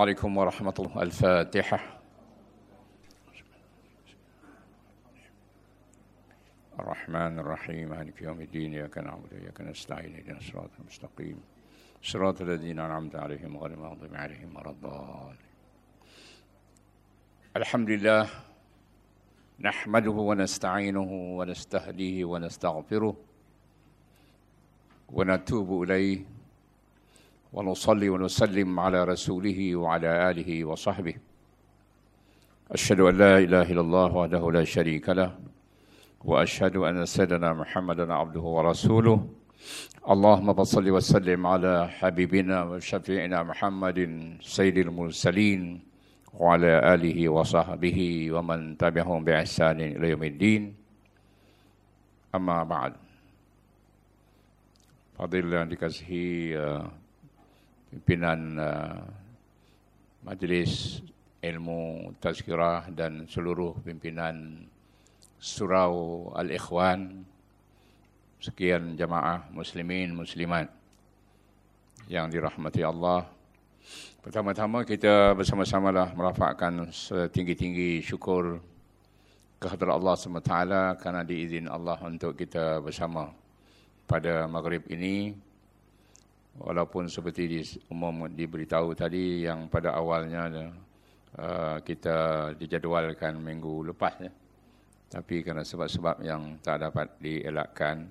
عليكم ورحمة الله. الفاتحة. الرحمن الرحيم. مالك يوم الدين. إياك نعبد وإياك نستعين. اهدنا الصراط المستقيم. صراط الذين أنعمت عليهم غير المغضوب عليهم ولا الضالين. الحمد لله نحمده ونستعينه ونستهديه ونستغفره ونتوب إليه. ونصلي ونسلم على رسوله وعلى آله وصحبه. أشهد أن لا إله إلا الله وحده لا شريك له وأشهد أن سيدنا محمدا عبده ورسوله. اللهم صل وسلم على حبيبنا وشفيعنا محمد سيد المرسلين وعلى آله وصحبه ومن تبعهم بإحسان إلى يوم الدين. أما بعد Fadilah dikasihi uh, pimpinan uh, Majlis Ilmu Tazkirah dan seluruh pimpinan Surau Al-Ikhwan. Sekian jamaah muslimin muslimat yang dirahmati Allah. Pertama-tama kita bersama-samalah merafakkan setinggi-tinggi syukur kehadrat Allah SWT kerana diizin Allah untuk kita bersama pada maghrib ini walaupun seperti di umum diberitahu tadi yang pada awalnya uh, kita dijadualkan minggu lepas ya. tapi kerana sebab-sebab yang tak dapat dielakkan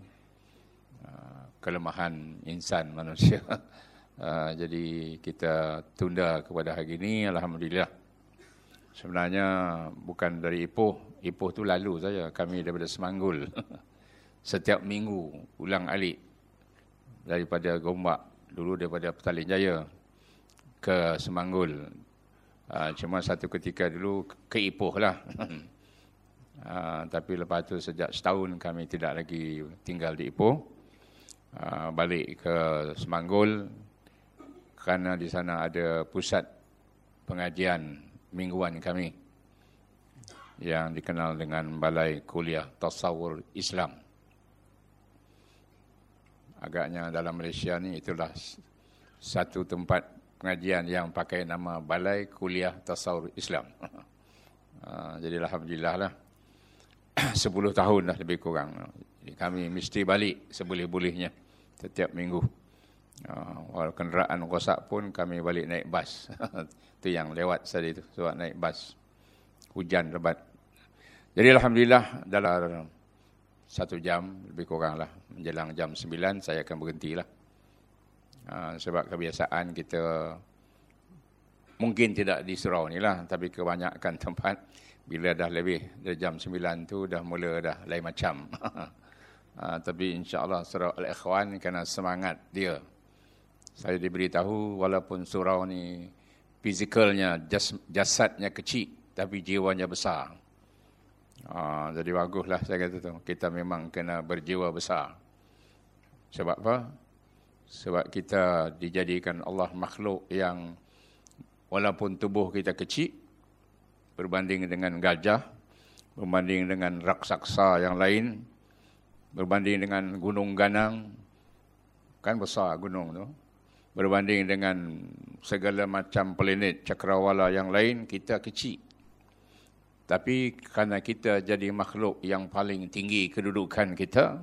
uh, kelemahan insan manusia uh, jadi kita tunda kepada hari ini alhamdulillah. Sebenarnya bukan dari Ipoh Ipoh tu lalu saja. Kami daripada Semanggul setiap minggu ulang alik daripada Gombak dulu daripada Petaling Jaya ke Semanggul. Uh, cuma satu ketika dulu ke Ipoh lah. Uh, tapi lepas tu sejak setahun kami tidak lagi tinggal di Ipoh. Uh, balik ke Semanggul. Kerana di sana ada pusat pengajian mingguan kami yang dikenal dengan Balai Kuliah Tasawur Islam agaknya dalam Malaysia ni itulah satu tempat pengajian yang pakai nama Balai Kuliah Tasawur Islam. Ah, jadi Alhamdulillah lah. Sepuluh tahun dah lebih kurang. Jadi kami mesti balik seboleh-bolehnya setiap minggu. Ah, walau kenderaan rosak pun kami balik naik bas. Itu yang lewat tadi tu sebab naik bas. Hujan lebat. Jadi Alhamdulillah dalam satu jam lebih kurang lah menjelang jam sembilan saya akan berhenti lah uh, sebab kebiasaan kita mungkin tidak di surau ni lah tapi kebanyakan tempat bila dah lebih dari jam sembilan tu dah mula dah lain macam. Uh, tapi insyaAllah surau Al-Ikhwan kerana semangat dia. Saya diberitahu walaupun surau ni fizikalnya jas, jasadnya kecil tapi jiwanya besar Ha, jadi baguslah saya kata tu. Kita memang kena berjiwa besar. Sebab apa? Sebab kita dijadikan Allah makhluk yang walaupun tubuh kita kecil berbanding dengan gajah, berbanding dengan raksasa yang lain, berbanding dengan gunung ganang, kan besar gunung tu. Berbanding dengan segala macam planet cakrawala yang lain, kita kecil. Tapi kerana kita jadi makhluk yang paling tinggi kedudukan kita,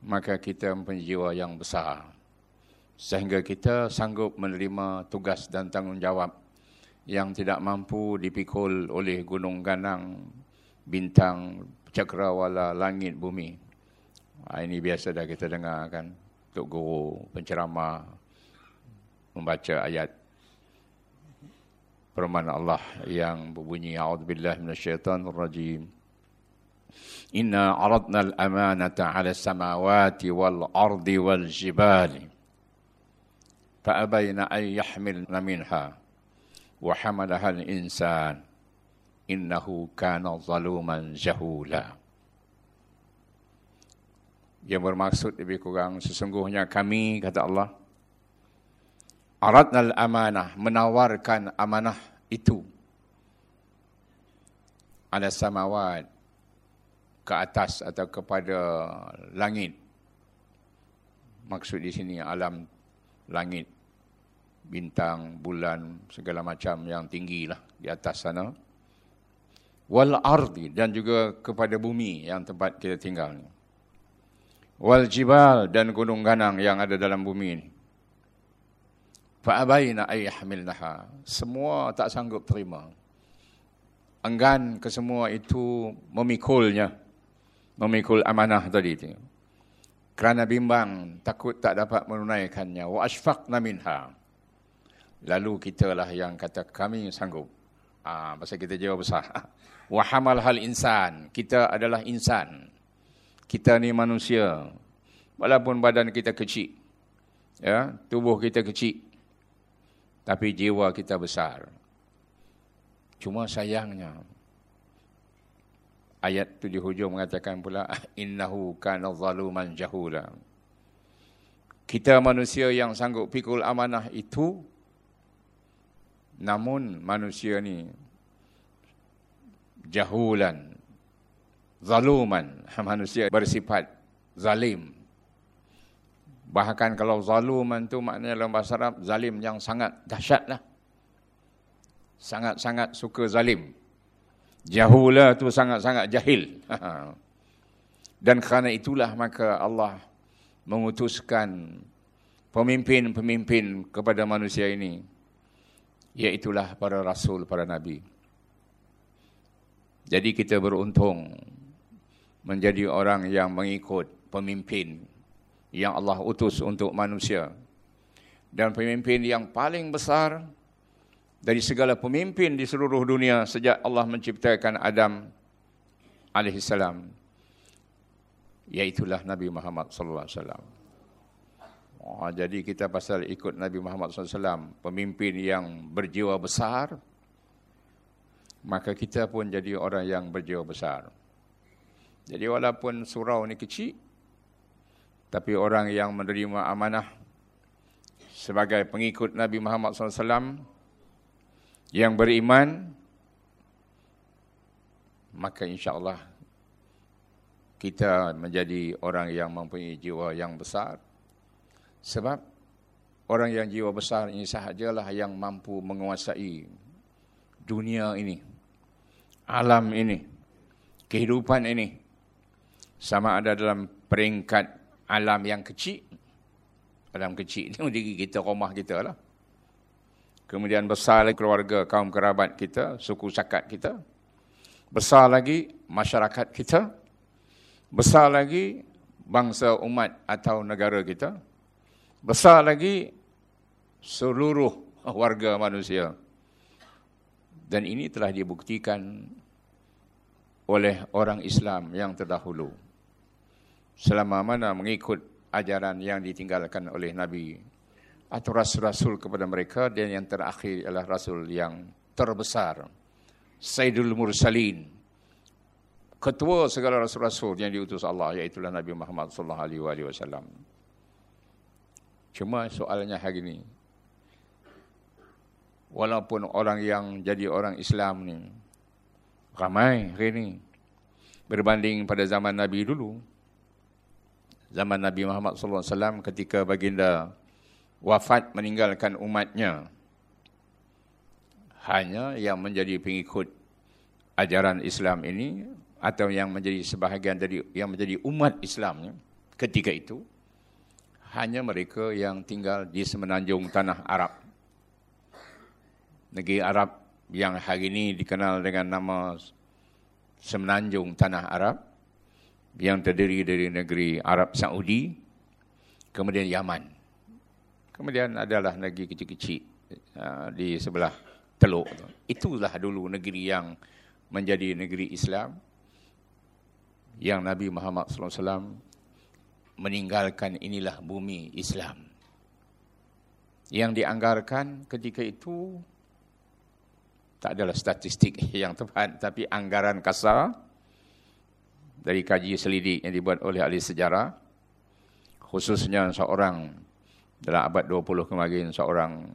maka kita mempunyai jiwa yang besar. Sehingga kita sanggup menerima tugas dan tanggungjawab yang tidak mampu dipikul oleh gunung ganang, bintang, cakrawala, langit, bumi. Ha, ini biasa dah kita dengar kan. Tok Guru penceramah membaca ayat firman Allah yang berbunyi a'udzubillahi minasyaitonir rajim Inna aradna al-amanata 'ala as-samawati wal-ardi wal-jibali fa'abayna an yahmilna minha wa hamalaha al-insan innahu kana zaluman jahula. Yang bermaksud lebih kurang sesungguhnya kami kata Allah aradnal amanah menawarkan amanah itu ada samawat ke atas atau kepada langit maksud di sini alam langit bintang, bulan, segala macam yang tinggi lah di atas sana. Wal ardi dan juga kepada bumi yang tempat kita tinggal ni. Wal jibal dan gunung ganang yang ada dalam bumi ini. Fa'abaina ayyahmilnaha. Semua tak sanggup terima. Enggan ke semua itu memikulnya. Memikul amanah tadi itu. Kerana bimbang, takut tak dapat menunaikannya. Wa ashfaqna minha. Lalu kita lah yang kata kami sanggup. Ah, pasal kita jawab besar. Wa hamal hal insan. Kita adalah insan. Kita ni manusia. Walaupun badan kita kecil. Ya, tubuh kita kecil tapi jiwa kita besar. Cuma sayangnya ayat tu di hujung mengatakan pula innahu kana zaluman jahula. Kita manusia yang sanggup pikul amanah itu namun manusia ni jahulan zaluman manusia bersifat zalim Bahkan kalau zaluman tu maknanya dalam bahasa Arab, zalim yang sangat dahsyat lah. Sangat-sangat suka zalim. Jahula tu sangat-sangat jahil. Dan kerana itulah maka Allah mengutuskan pemimpin-pemimpin kepada manusia ini. Iaitulah para rasul, para nabi. Jadi kita beruntung menjadi orang yang mengikut pemimpin yang Allah utus untuk manusia. Dan pemimpin yang paling besar dari segala pemimpin di seluruh dunia sejak Allah menciptakan Adam alaihissalam yaitulah Nabi Muhammad sallallahu alaihi wasallam. Oh, jadi kita pasal ikut Nabi Muhammad SAW, pemimpin yang berjiwa besar, maka kita pun jadi orang yang berjiwa besar. Jadi walaupun surau ni kecil, tapi orang yang menerima amanah sebagai pengikut Nabi Muhammad SAW yang beriman, maka insya Allah kita menjadi orang yang mempunyai jiwa yang besar. Sebab orang yang jiwa besar ini sahajalah yang mampu menguasai dunia ini, alam ini, kehidupan ini. Sama ada dalam peringkat alam yang kecil. Alam kecil ni diri kita, rumah kita lah. Kemudian besar lagi keluarga, kaum kerabat kita, suku sakat kita. Besar lagi masyarakat kita. Besar lagi bangsa umat atau negara kita. Besar lagi seluruh warga manusia. Dan ini telah dibuktikan oleh orang Islam yang terdahulu selama mana mengikut ajaran yang ditinggalkan oleh Nabi atau rasul-rasul kepada mereka dan yang terakhir adalah rasul yang terbesar Sayyidul Mursalin ketua segala rasul-rasul yang diutus Allah iaitu Nabi Muhammad sallallahu alaihi wasallam. Cuma soalnya hari ini walaupun orang yang jadi orang Islam ni ramai hari ini berbanding pada zaman Nabi dulu zaman Nabi Muhammad SAW ketika baginda wafat meninggalkan umatnya. Hanya yang menjadi pengikut ajaran Islam ini atau yang menjadi sebahagian dari yang menjadi umat Islam ketika itu hanya mereka yang tinggal di semenanjung tanah Arab. Negeri Arab yang hari ini dikenal dengan nama semenanjung tanah Arab yang terdiri dari negeri Arab Saudi, kemudian Yaman. Kemudian adalah negeri kecil-kecil uh, di sebelah teluk. Itulah dulu negeri yang menjadi negeri Islam yang Nabi Muhammad SAW meninggalkan inilah bumi Islam. Yang dianggarkan ketika itu tak adalah statistik yang tepat tapi anggaran kasar dari kaji selidik yang dibuat oleh ahli sejarah khususnya seorang dalam abad 20 kemarin seorang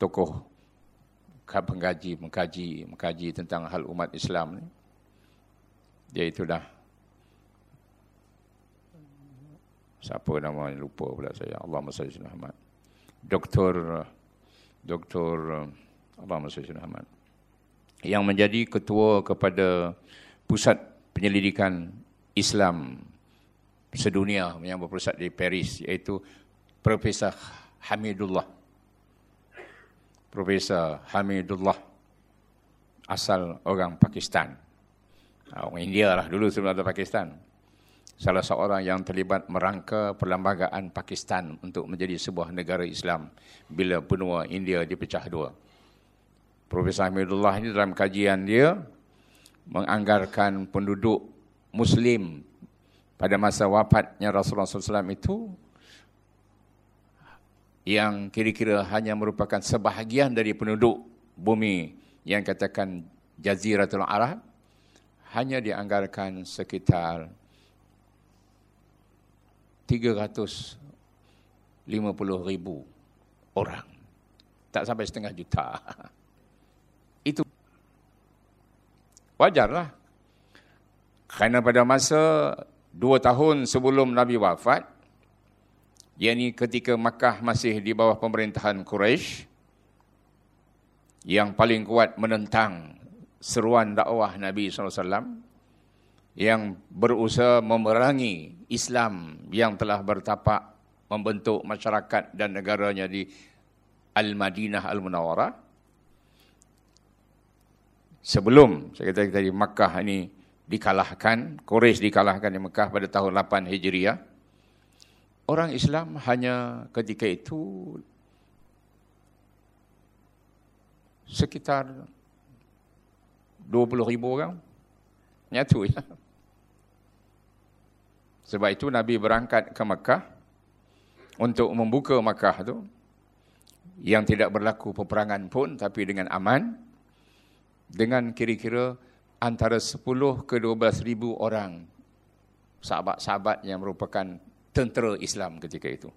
tokoh pengkaji mengkaji mengkaji tentang hal umat Islam ni dia itu dah siapa nama lupa pula saya Allah Masya Muhammad Dr. Dr. apa maksud Syed Ahmad yang menjadi ketua kepada pusat penyelidikan Islam sedunia yang berpusat di Paris iaitu Profesor Hamidullah. Profesor Hamidullah asal orang Pakistan. Orang India lah dulu sebelum ada Pakistan. Salah seorang yang terlibat merangka perlembagaan Pakistan untuk menjadi sebuah negara Islam bila benua India dipecah dua. Profesor Hamidullah ini dalam kajian dia menganggarkan penduduk Muslim pada masa wafatnya Rasulullah SAW itu yang kira-kira hanya merupakan sebahagian dari penduduk bumi yang katakan Jaziratul Arab hanya dianggarkan sekitar 350 ribu orang. Tak sampai setengah juta. Itu wajarlah. Kerana pada masa dua tahun sebelum Nabi wafat, yakni ketika Makkah masih di bawah pemerintahan Quraisy, yang paling kuat menentang seruan dakwah Nabi SAW, yang berusaha memerangi Islam yang telah bertapak membentuk masyarakat dan negaranya di Al-Madinah Al-Munawwarah, sebelum saya kata tadi Makkah ini dikalahkan, Quraisy dikalahkan di Makkah pada tahun 8 Hijriah. Orang Islam hanya ketika itu sekitar 20 ribu orang. Nyatu ya. Sebab itu Nabi berangkat ke Makkah untuk membuka Makkah itu yang tidak berlaku peperangan pun tapi dengan aman dengan kira-kira antara 10 ke 12 ribu orang sahabat-sahabat yang merupakan tentera Islam ketika itu.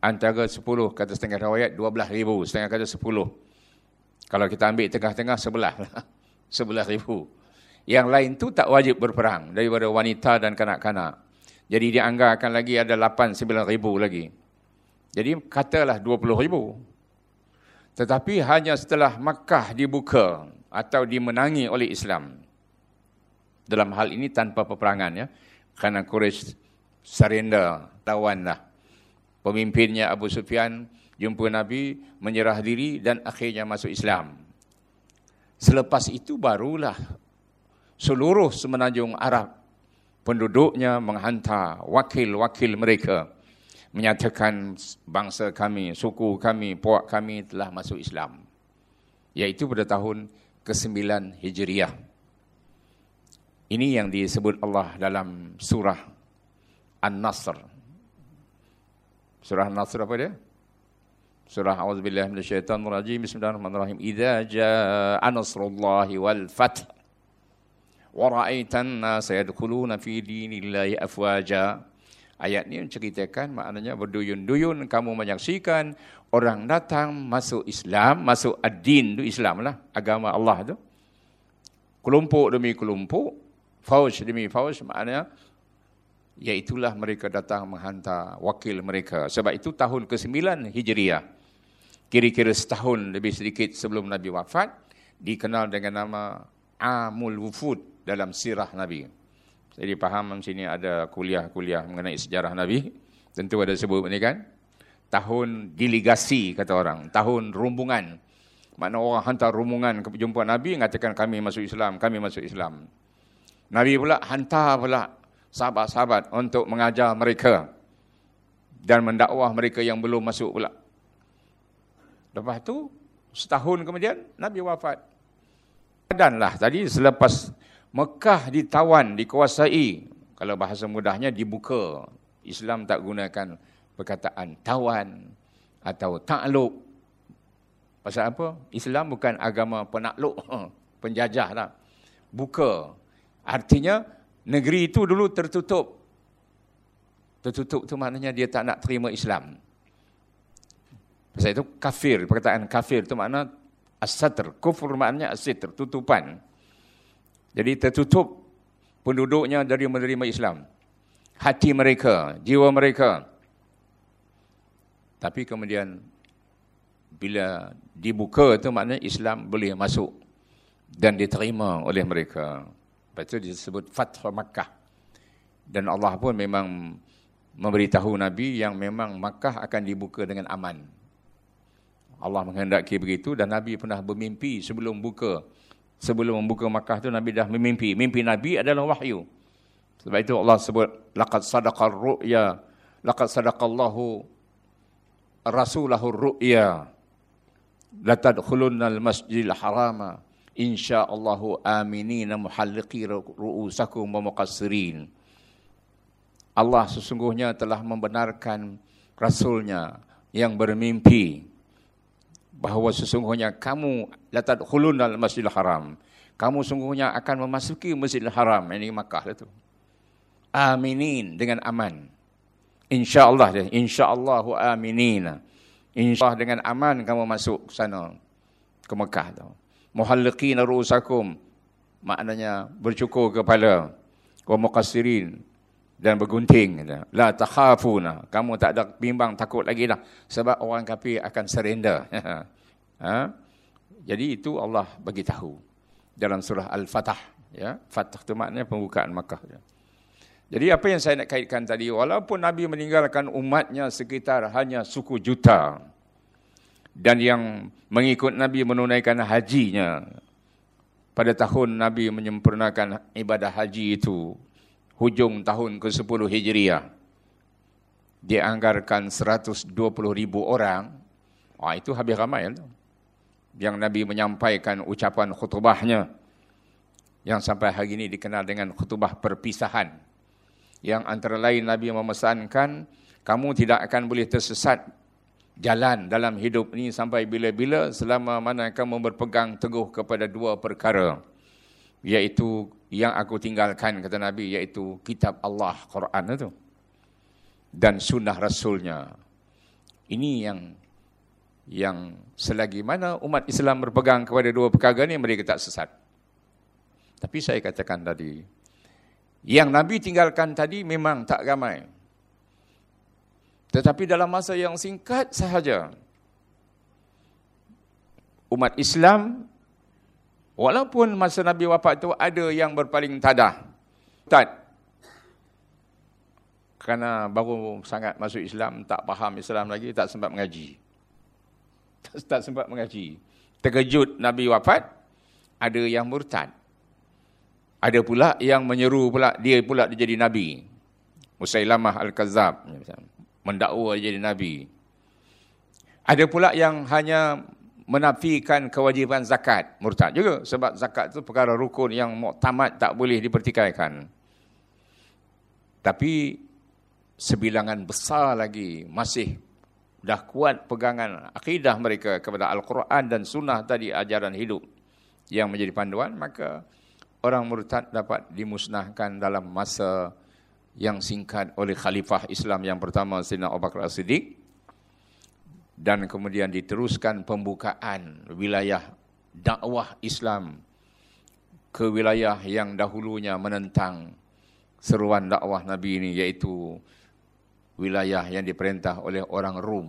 Antara 10 kata setengah rawayat 12 ribu, setengah kata 10. Kalau kita ambil tengah-tengah sebelah lah. Sebelah ribu. Yang lain tu tak wajib berperang daripada wanita dan kanak-kanak. Jadi dianggarkan lagi ada 8-9 ribu lagi. Jadi katalah 20 ribu. Tetapi hanya setelah Makkah dibuka atau dimenangi oleh Islam. Dalam hal ini tanpa peperangan ya. Kerana Quraisy surrender, lawanlah. Pemimpinnya Abu Sufyan jumpa Nabi, menyerah diri dan akhirnya masuk Islam. Selepas itu barulah seluruh semenanjung Arab penduduknya menghantar wakil-wakil mereka menyatakan bangsa kami, suku kami, puak kami telah masuk Islam. Iaitu pada tahun ke-9 Hijriah. Ini yang disebut Allah dalam surah An-Nasr. Surah An-Nasr apa dia? Surah A'udzubillahi minasyaitonirrajim. Bismillahirrahmanirrahim. Idza jaa nasrullahi wal fath wa ra'aitan nasa yadkhuluna fi dinillahi afwaja. Ayat ini menceritakan maknanya berduyun-duyun kamu menyaksikan orang datang masuk Islam, masuk ad-din itu Islam lah, agama Allah itu. Kelompok demi kelompok, fauj demi fauj maknanya iaitulah mereka datang menghantar wakil mereka. Sebab itu tahun ke-9 Hijriah, kira-kira setahun lebih sedikit sebelum Nabi wafat, dikenal dengan nama Amul Wufud dalam sirah Nabi. Jadi faham di sini ada kuliah-kuliah mengenai sejarah Nabi. Tentu ada sebut ini kan. Tahun delegasi kata orang. Tahun rumbungan. Makna orang hantar rumbungan ke jumpa Nabi mengatakan kami masuk Islam, kami masuk Islam. Nabi pula hantar pula sahabat-sahabat untuk mengajar mereka dan mendakwah mereka yang belum masuk pula. Lepas tu setahun kemudian Nabi wafat. Danlah tadi selepas Mekah ditawan, dikuasai. Kalau bahasa mudahnya dibuka. Islam tak gunakan perkataan tawan atau takluk. Pasal apa? Islam bukan agama penakluk, penjajah lah. Buka. Artinya negeri itu dulu tertutup. Tertutup tu maknanya dia tak nak terima Islam. Pasal itu kafir, perkataan kafir tu makna as-satr. Kufur maknanya as-sitr, tutupan. Jadi tertutup penduduknya dari menerima Islam. Hati mereka, jiwa mereka. Tapi kemudian bila dibuka itu maknanya Islam boleh masuk dan diterima oleh mereka. Lepas itu disebut Fath Makkah. Dan Allah pun memang memberitahu Nabi yang memang Makkah akan dibuka dengan aman. Allah menghendaki begitu dan Nabi pernah bermimpi sebelum buka. Sebelum membuka Makkah itu Nabi dah memimpi. Mimpi Nabi adalah wahyu. Sebab itu Allah sebut laqad sadaqar ru'ya laqad sadaqallahu rasulahu ru'ya la tadkhulunnal masjidil harama insyaallahu aminina muhalliqi ru'usakum wa muqassirin Allah sesungguhnya telah membenarkan rasulnya yang bermimpi bahawa sesungguhnya kamu la tadkhulunnal masjidil haram kamu sungguhnya akan memasuki Masjidil Haram ini Makkah itu aminin dengan aman. InsyaAllah. InsyaAllahu aminin. InsyaAllah dengan aman kamu masuk ke sana. Ke Mekah tu. Muhalliqina ru'usakum. Maknanya bercukur kepala. Wa muqassirin. Dan bergunting. La takhafuna. Kamu tak ada bimbang takut lagi dah. Sebab orang kafir akan surrender. ha? Jadi itu Allah bagi tahu dalam surah Al-Fatah. Ya? Fatah itu maknanya pembukaan Makkah. Ya? Jadi apa yang saya nak kaitkan tadi, walaupun Nabi meninggalkan umatnya sekitar hanya suku juta, dan yang mengikut Nabi menunaikan hajinya, pada tahun Nabi menyempurnakan ibadah haji itu, hujung tahun ke-10 Hijriah, dianggarkan 120 ribu orang, wah itu habis ramai. Ya? Yang Nabi menyampaikan ucapan khutbahnya, yang sampai hari ini dikenal dengan khutbah perpisahan, yang antara lain Nabi memesankan kamu tidak akan boleh tersesat jalan dalam hidup ini sampai bila-bila selama mana kamu berpegang teguh kepada dua perkara iaitu yang aku tinggalkan kata Nabi iaitu kitab Allah Quran itu. Dan sunnah rasulnya. Ini yang yang selagi mana umat Islam berpegang kepada dua perkara ini mereka tak sesat. Tapi saya katakan tadi yang Nabi tinggalkan tadi memang tak ramai. Tetapi dalam masa yang singkat sahaja, umat Islam, walaupun masa Nabi wafat itu ada yang berpaling tadah. Tak. Kerana baru sangat masuk Islam, tak faham Islam lagi, tak sempat mengaji. Tak, tak sempat mengaji. Terkejut Nabi wafat, ada yang murtad. Ada pula yang menyeru pula dia pula dia jadi nabi. Musailamah al-Kazzab mendakwa jadi nabi. Ada pula yang hanya menafikan kewajipan zakat, murtad juga sebab zakat itu perkara rukun yang muktamad tak boleh dipertikaikan. Tapi sebilangan besar lagi masih dah kuat pegangan akidah mereka kepada Al-Quran dan sunnah tadi ajaran hidup yang menjadi panduan maka orang murtad dapat dimusnahkan dalam masa yang singkat oleh khalifah Islam yang pertama Sayyidina Abu Bakar As-Siddiq dan kemudian diteruskan pembukaan wilayah dakwah Islam ke wilayah yang dahulunya menentang seruan dakwah Nabi ini iaitu wilayah yang diperintah oleh orang Rom.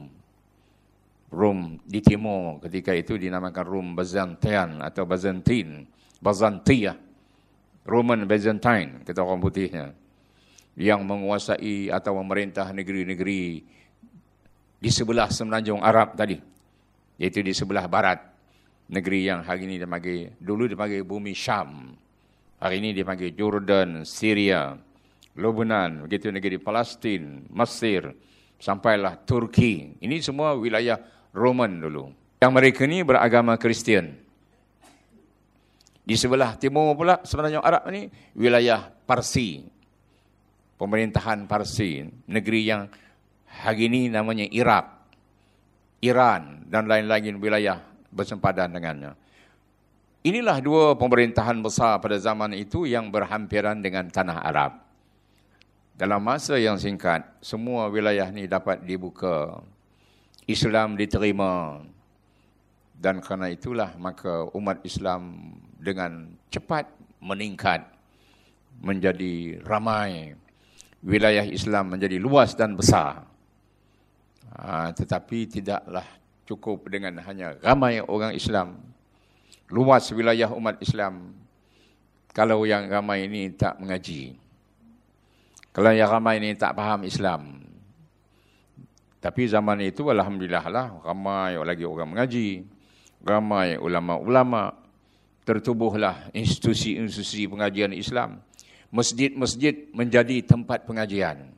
Rom di timur ketika itu dinamakan Rom Byzantine atau Byzantine, Byzantia. Roman Byzantine, kata orang putihnya, yang menguasai atau memerintah negeri-negeri di sebelah semenanjung Arab tadi, iaitu di sebelah barat, negeri yang hari ini dipanggil, dulu dipanggil bumi Syam, hari ini dipanggil Jordan, Syria, Lebanon, begitu negeri Palestin, Mesir, sampailah Turki. Ini semua wilayah Roman dulu. Yang mereka ni beragama Kristian. Di sebelah timur pula sebenarnya Arab ni wilayah Parsi. Pemerintahan Parsi, negeri yang hari ini namanya Iraq, Iran dan lain-lain wilayah bersempadan dengannya. Inilah dua pemerintahan besar pada zaman itu yang berhampiran dengan tanah Arab. Dalam masa yang singkat, semua wilayah ini dapat dibuka. Islam diterima. Dan kerana itulah maka umat Islam dengan cepat meningkat menjadi ramai wilayah Islam menjadi luas dan besar ha, tetapi tidaklah cukup dengan hanya ramai orang Islam. Luas wilayah umat Islam. Kalau yang ramai ini tak mengaji. Kalau yang ramai ini tak faham Islam. Tapi zaman itu Alhamdulillah lah ramai lagi orang mengaji. Ramai ulama-ulama. Tertubuhlah institusi-institusi pengajian Islam. Masjid-masjid menjadi tempat pengajian.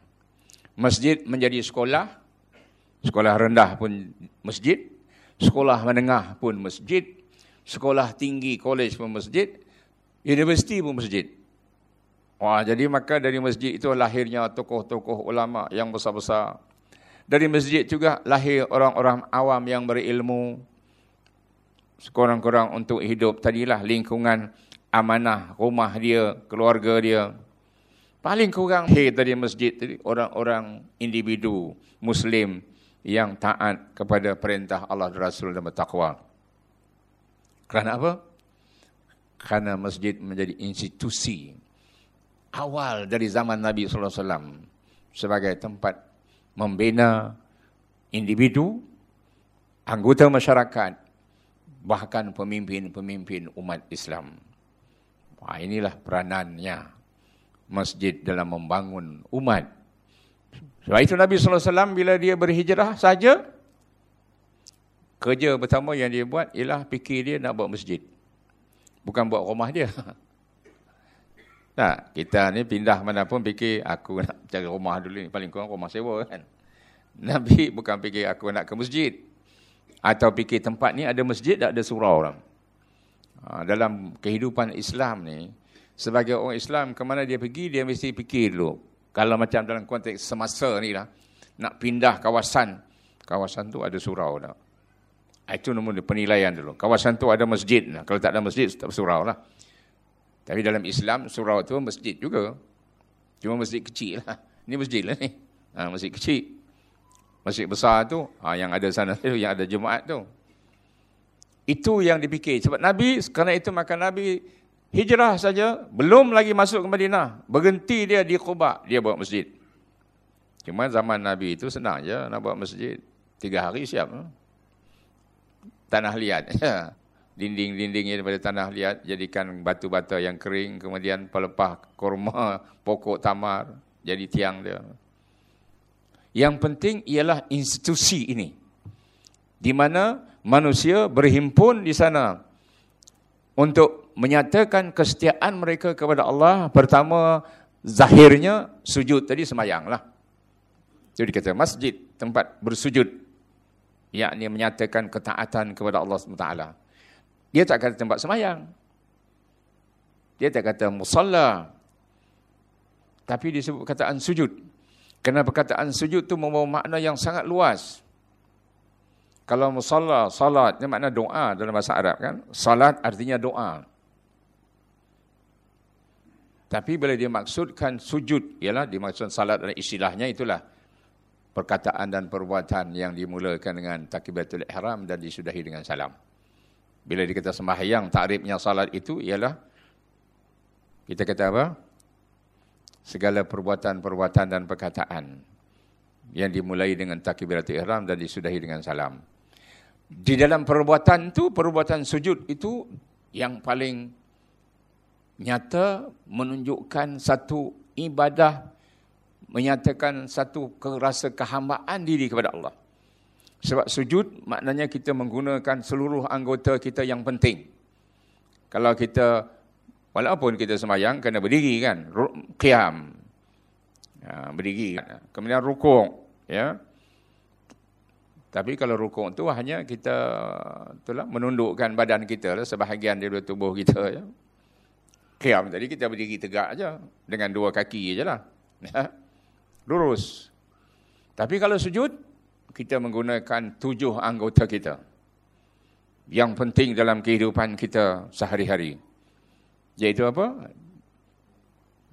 Masjid menjadi sekolah. Sekolah rendah pun masjid. Sekolah menengah pun masjid. Sekolah tinggi, kolej pun masjid. Universiti pun masjid. Wah, jadi maka dari masjid itu lahirnya tokoh-tokoh ulama yang besar-besar. Dari masjid juga lahir orang-orang awam yang berilmu. Sekurang-kurang untuk hidup tadilah lingkungan amanah rumah dia, keluarga dia. Paling kurang lahir dari masjid tadi orang-orang individu muslim yang taat kepada perintah Allah dan Rasul dan bertakwa. Kerana apa? Kerana masjid menjadi institusi awal dari zaman Nabi sallallahu alaihi wasallam sebagai tempat membina individu, anggota masyarakat, bahkan pemimpin-pemimpin umat Islam. Wah, inilah peranannya masjid dalam membangun umat. Sebab itu Nabi wasallam bila dia berhijrah saja kerja pertama yang dia buat ialah fikir dia nak buat masjid. Bukan buat rumah dia. Tak, kita ni pindah mana pun fikir aku nak cari rumah dulu ni. Paling kurang rumah sewa kan. Nabi bukan fikir aku nak ke masjid. Atau fikir tempat ni ada masjid tak ada surau lah. Ha, dalam kehidupan Islam ni, sebagai orang Islam, ke mana dia pergi, dia mesti fikir dulu. Kalau macam dalam konteks semasa ni lah, nak pindah kawasan, kawasan tu ada surau tak. Ha, itu nombor penilaian dulu. Kawasan tu ada masjid. Lah. Kalau tak ada masjid, tak surau lah. Tapi dalam Islam surau tu masjid juga. Cuma masjid kecil lah. Ini masjid lah ni. Ha, masjid kecil. Masjid besar tu, ha, yang ada sana tu, yang ada Jumaat tu. Itu yang dipikir. Sebab Nabi, kerana itu maka Nabi hijrah saja, belum lagi masuk ke Madinah. Berhenti dia di Quba, dia buat masjid. Cuma zaman Nabi itu senang je nak buat masjid. Tiga hari siap. Tanah liat. dinding-dindingnya daripada tanah liat, jadikan batu-bata yang kering, kemudian pelepah kurma, pokok tamar, jadi tiang dia. Yang penting ialah institusi ini. Di mana manusia berhimpun di sana untuk menyatakan kesetiaan mereka kepada Allah. Pertama, zahirnya sujud tadi semayanglah. Jadi kata masjid, tempat bersujud. Yakni menyatakan ketaatan kepada Allah SWT. Dia tak kata tempat semayang. Dia tak kata musalla. Tapi disebut perkataan sujud. Kerana perkataan sujud itu membawa makna yang sangat luas. Kalau musalla, salat, ini makna doa dalam bahasa Arab kan. Salat artinya doa. Tapi bila dia maksudkan sujud, ialah dimaksud salat dan istilahnya itulah perkataan dan perbuatan yang dimulakan dengan takbiratul ihram dan disudahi dengan salam. Bila dikata sembahyang, takrifnya salat itu ialah kita kata apa? Segala perbuatan-perbuatan dan perkataan yang dimulai dengan takbiratul ihram dan disudahi dengan salam. Di dalam perbuatan itu, perbuatan sujud itu yang paling nyata menunjukkan satu ibadah menyatakan satu rasa kehambaan diri kepada Allah. Sebab sujud maknanya kita menggunakan seluruh anggota kita yang penting. Kalau kita, walaupun kita semayang, kena berdiri kan, qiyam. Ya, berdiri. Kemudian rukuk. Ya. Tapi kalau rukuk itu hanya kita itulah, menundukkan badan kita lah, sebahagian dari tubuh kita. Ya. Qiyam tadi kita berdiri tegak aja dengan dua kaki aja lah. Lurus. Tapi kalau sujud, kita menggunakan tujuh anggota kita yang penting dalam kehidupan kita sehari-hari. Iaitu apa?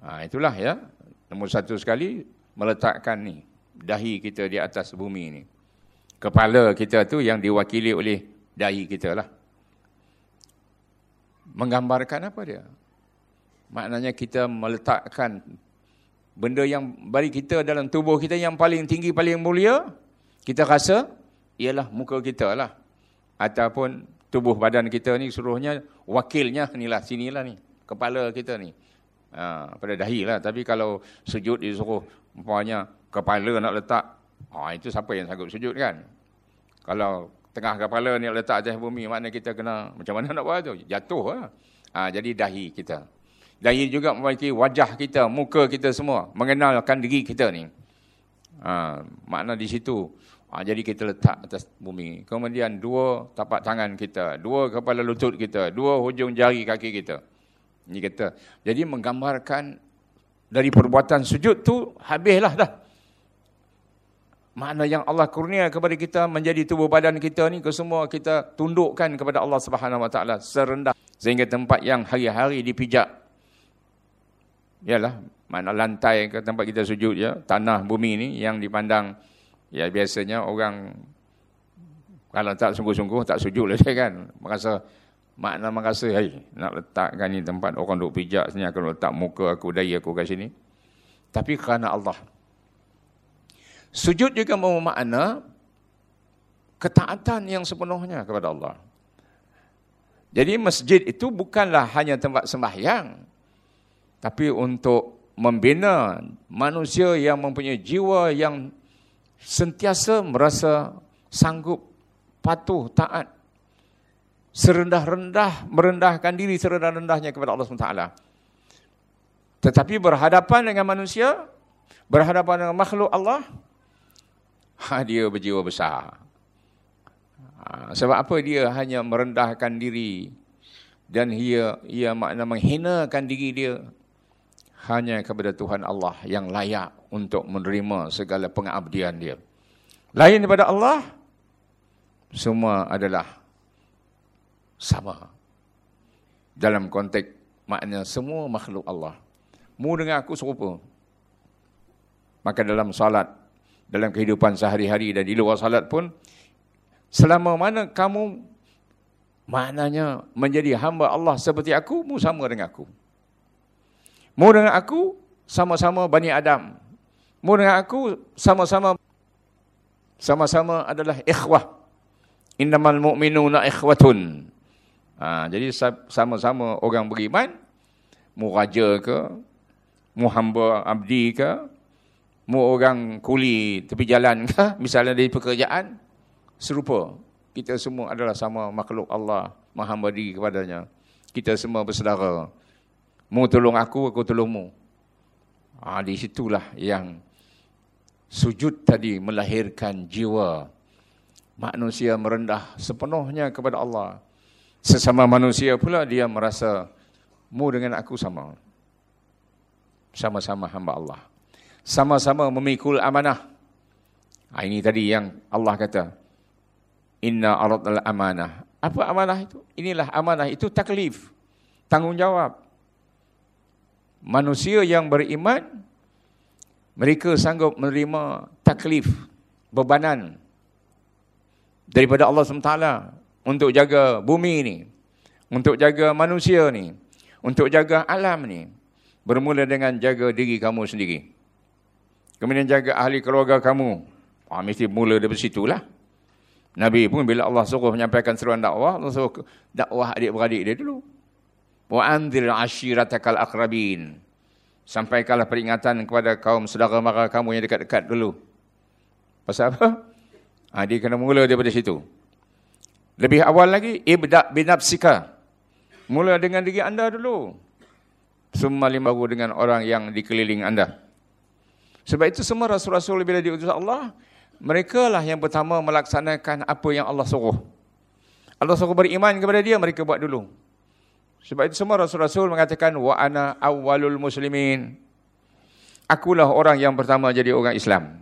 Ha, itulah ya. Nombor satu sekali, meletakkan ni, dahi kita di atas bumi ni. Kepala kita tu yang diwakili oleh dahi kita lah. Menggambarkan apa dia? Maknanya kita meletakkan benda yang bagi kita dalam tubuh kita yang paling tinggi, paling mulia, kita rasa ialah muka kita lah. Ataupun tubuh badan kita ni suruhnya wakilnya inilah sinilah ni. Kepala kita ni. Ha, pada dahi lah. Tapi kalau sujud disuruh umpamanya kepala nak letak. Ha, itu siapa yang sanggup sujud kan? Kalau tengah kepala ni letak atas bumi, makna kita kena macam mana nak buat tu? Jatuh lah. Ha, jadi dahi kita. Dahi juga memiliki wajah kita, muka kita semua. Mengenalkan diri kita ni. Ha, makna di situ. Ha, jadi kita letak atas bumi. Kemudian dua tapak tangan kita. Dua kepala lutut kita. Dua hujung jari kaki kita. Ini kata. Jadi menggambarkan dari perbuatan sujud tu habislah dah. Makna yang Allah kurnia kepada kita menjadi tubuh badan kita ni ke semua kita tundukkan kepada Allah Subhanahu Wa Taala serendah sehingga tempat yang hari-hari dipijak. Yalah, mana lantai ke tempat kita sujud ya, tanah bumi ni yang dipandang ya biasanya orang kalau tak sungguh-sungguh tak sujud lah dia kan. Merasa makna merasa hai nak letakkan ni tempat orang duk pijak sini aku letak muka aku dai aku kat sini. Tapi kerana Allah. Sujud juga bermakna ketaatan yang sepenuhnya kepada Allah. Jadi masjid itu bukanlah hanya tempat sembahyang tapi untuk membina manusia yang mempunyai jiwa yang sentiasa merasa sanggup patuh taat serendah-rendah merendahkan diri serendah-rendahnya kepada Allah SWT. Tetapi berhadapan dengan manusia, berhadapan dengan makhluk Allah, ha, dia berjiwa besar. Ha, sebab apa dia hanya merendahkan diri dan ia ia makna menghinakan diri dia hanya kepada Tuhan Allah yang layak untuk menerima segala pengabdian dia. Lain daripada Allah, semua adalah sama. Dalam konteks makna semua makhluk Allah. Mu dengan aku serupa. Maka dalam salat, dalam kehidupan sehari-hari dan di luar salat pun, selama mana kamu maknanya menjadi hamba Allah seperti aku, mu sama dengan aku. Mu dengan aku sama-sama Bani Adam. Mu dengan aku sama-sama sama-sama adalah ikhwah. Innamal mu'minuna ikhwatun. Ha, jadi sama-sama orang beriman, mu raja ke, mu hamba abdi ke, mu orang kuli tepi jalan ke, misalnya dari pekerjaan, serupa. Kita semua adalah sama makhluk Allah, menghamba diri kepadanya. Kita semua bersaudara. Mu tolong aku, aku tolong mu. Ha, di situlah yang sujud tadi melahirkan jiwa manusia merendah sepenuhnya kepada Allah. Sesama manusia pula dia merasa mu dengan aku sama. Sama-sama hamba Allah. Sama-sama memikul amanah. Ha, ini tadi yang Allah kata. Inna aradul amanah. Apa amanah itu? Inilah amanah itu taklif. Tanggungjawab manusia yang beriman mereka sanggup menerima taklif bebanan daripada Allah SWT untuk jaga bumi ini untuk jaga manusia ni untuk jaga alam ni. Bermula dengan jaga diri kamu sendiri. Kemudian jaga ahli keluarga kamu. Ah, mesti mula dari situlah. Nabi pun bila Allah suruh menyampaikan seruan dakwah Allah suruh dakwah adik-beradik dia dulu wa anzir ashiratakal aqrabin sampaikanlah peringatan kepada kaum saudara mara kamu yang dekat-dekat dulu. Pasal apa? Ha, dia kena mula daripada situ. Lebih awal lagi ibda binafsika. Mula dengan diri anda dulu. Summa limahu dengan orang yang dikeliling anda. Sebab itu semua rasul-rasul bila diutus Allah mereka lah yang pertama melaksanakan apa yang Allah suruh. Allah suruh beriman kepada dia mereka buat dulu sebab itu semua Rasul-Rasul mengatakan wa ana awwalul muslimin. Akulah orang yang pertama jadi orang Islam.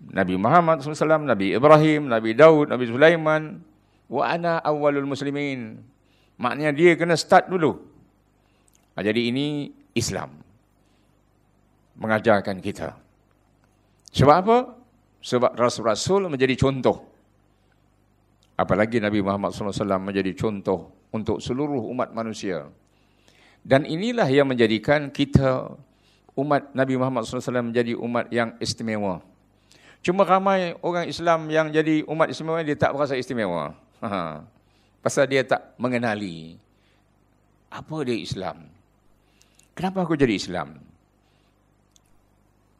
Nabi Muhammad SAW, Nabi Ibrahim, Nabi Daud, Nabi Sulaiman. Wa ana awwalul muslimin. Maknanya dia kena start dulu. Ha, jadi ini Islam. Mengajarkan kita. Sebab apa? Sebab Rasul-Rasul menjadi contoh. Apalagi Nabi Muhammad SAW menjadi contoh untuk seluruh umat manusia. Dan inilah yang menjadikan kita umat Nabi Muhammad SAW menjadi umat yang istimewa. Cuma ramai orang Islam yang jadi umat istimewa dia tak berasa istimewa. Ha. Pasal dia tak mengenali apa dia Islam. Kenapa aku jadi Islam?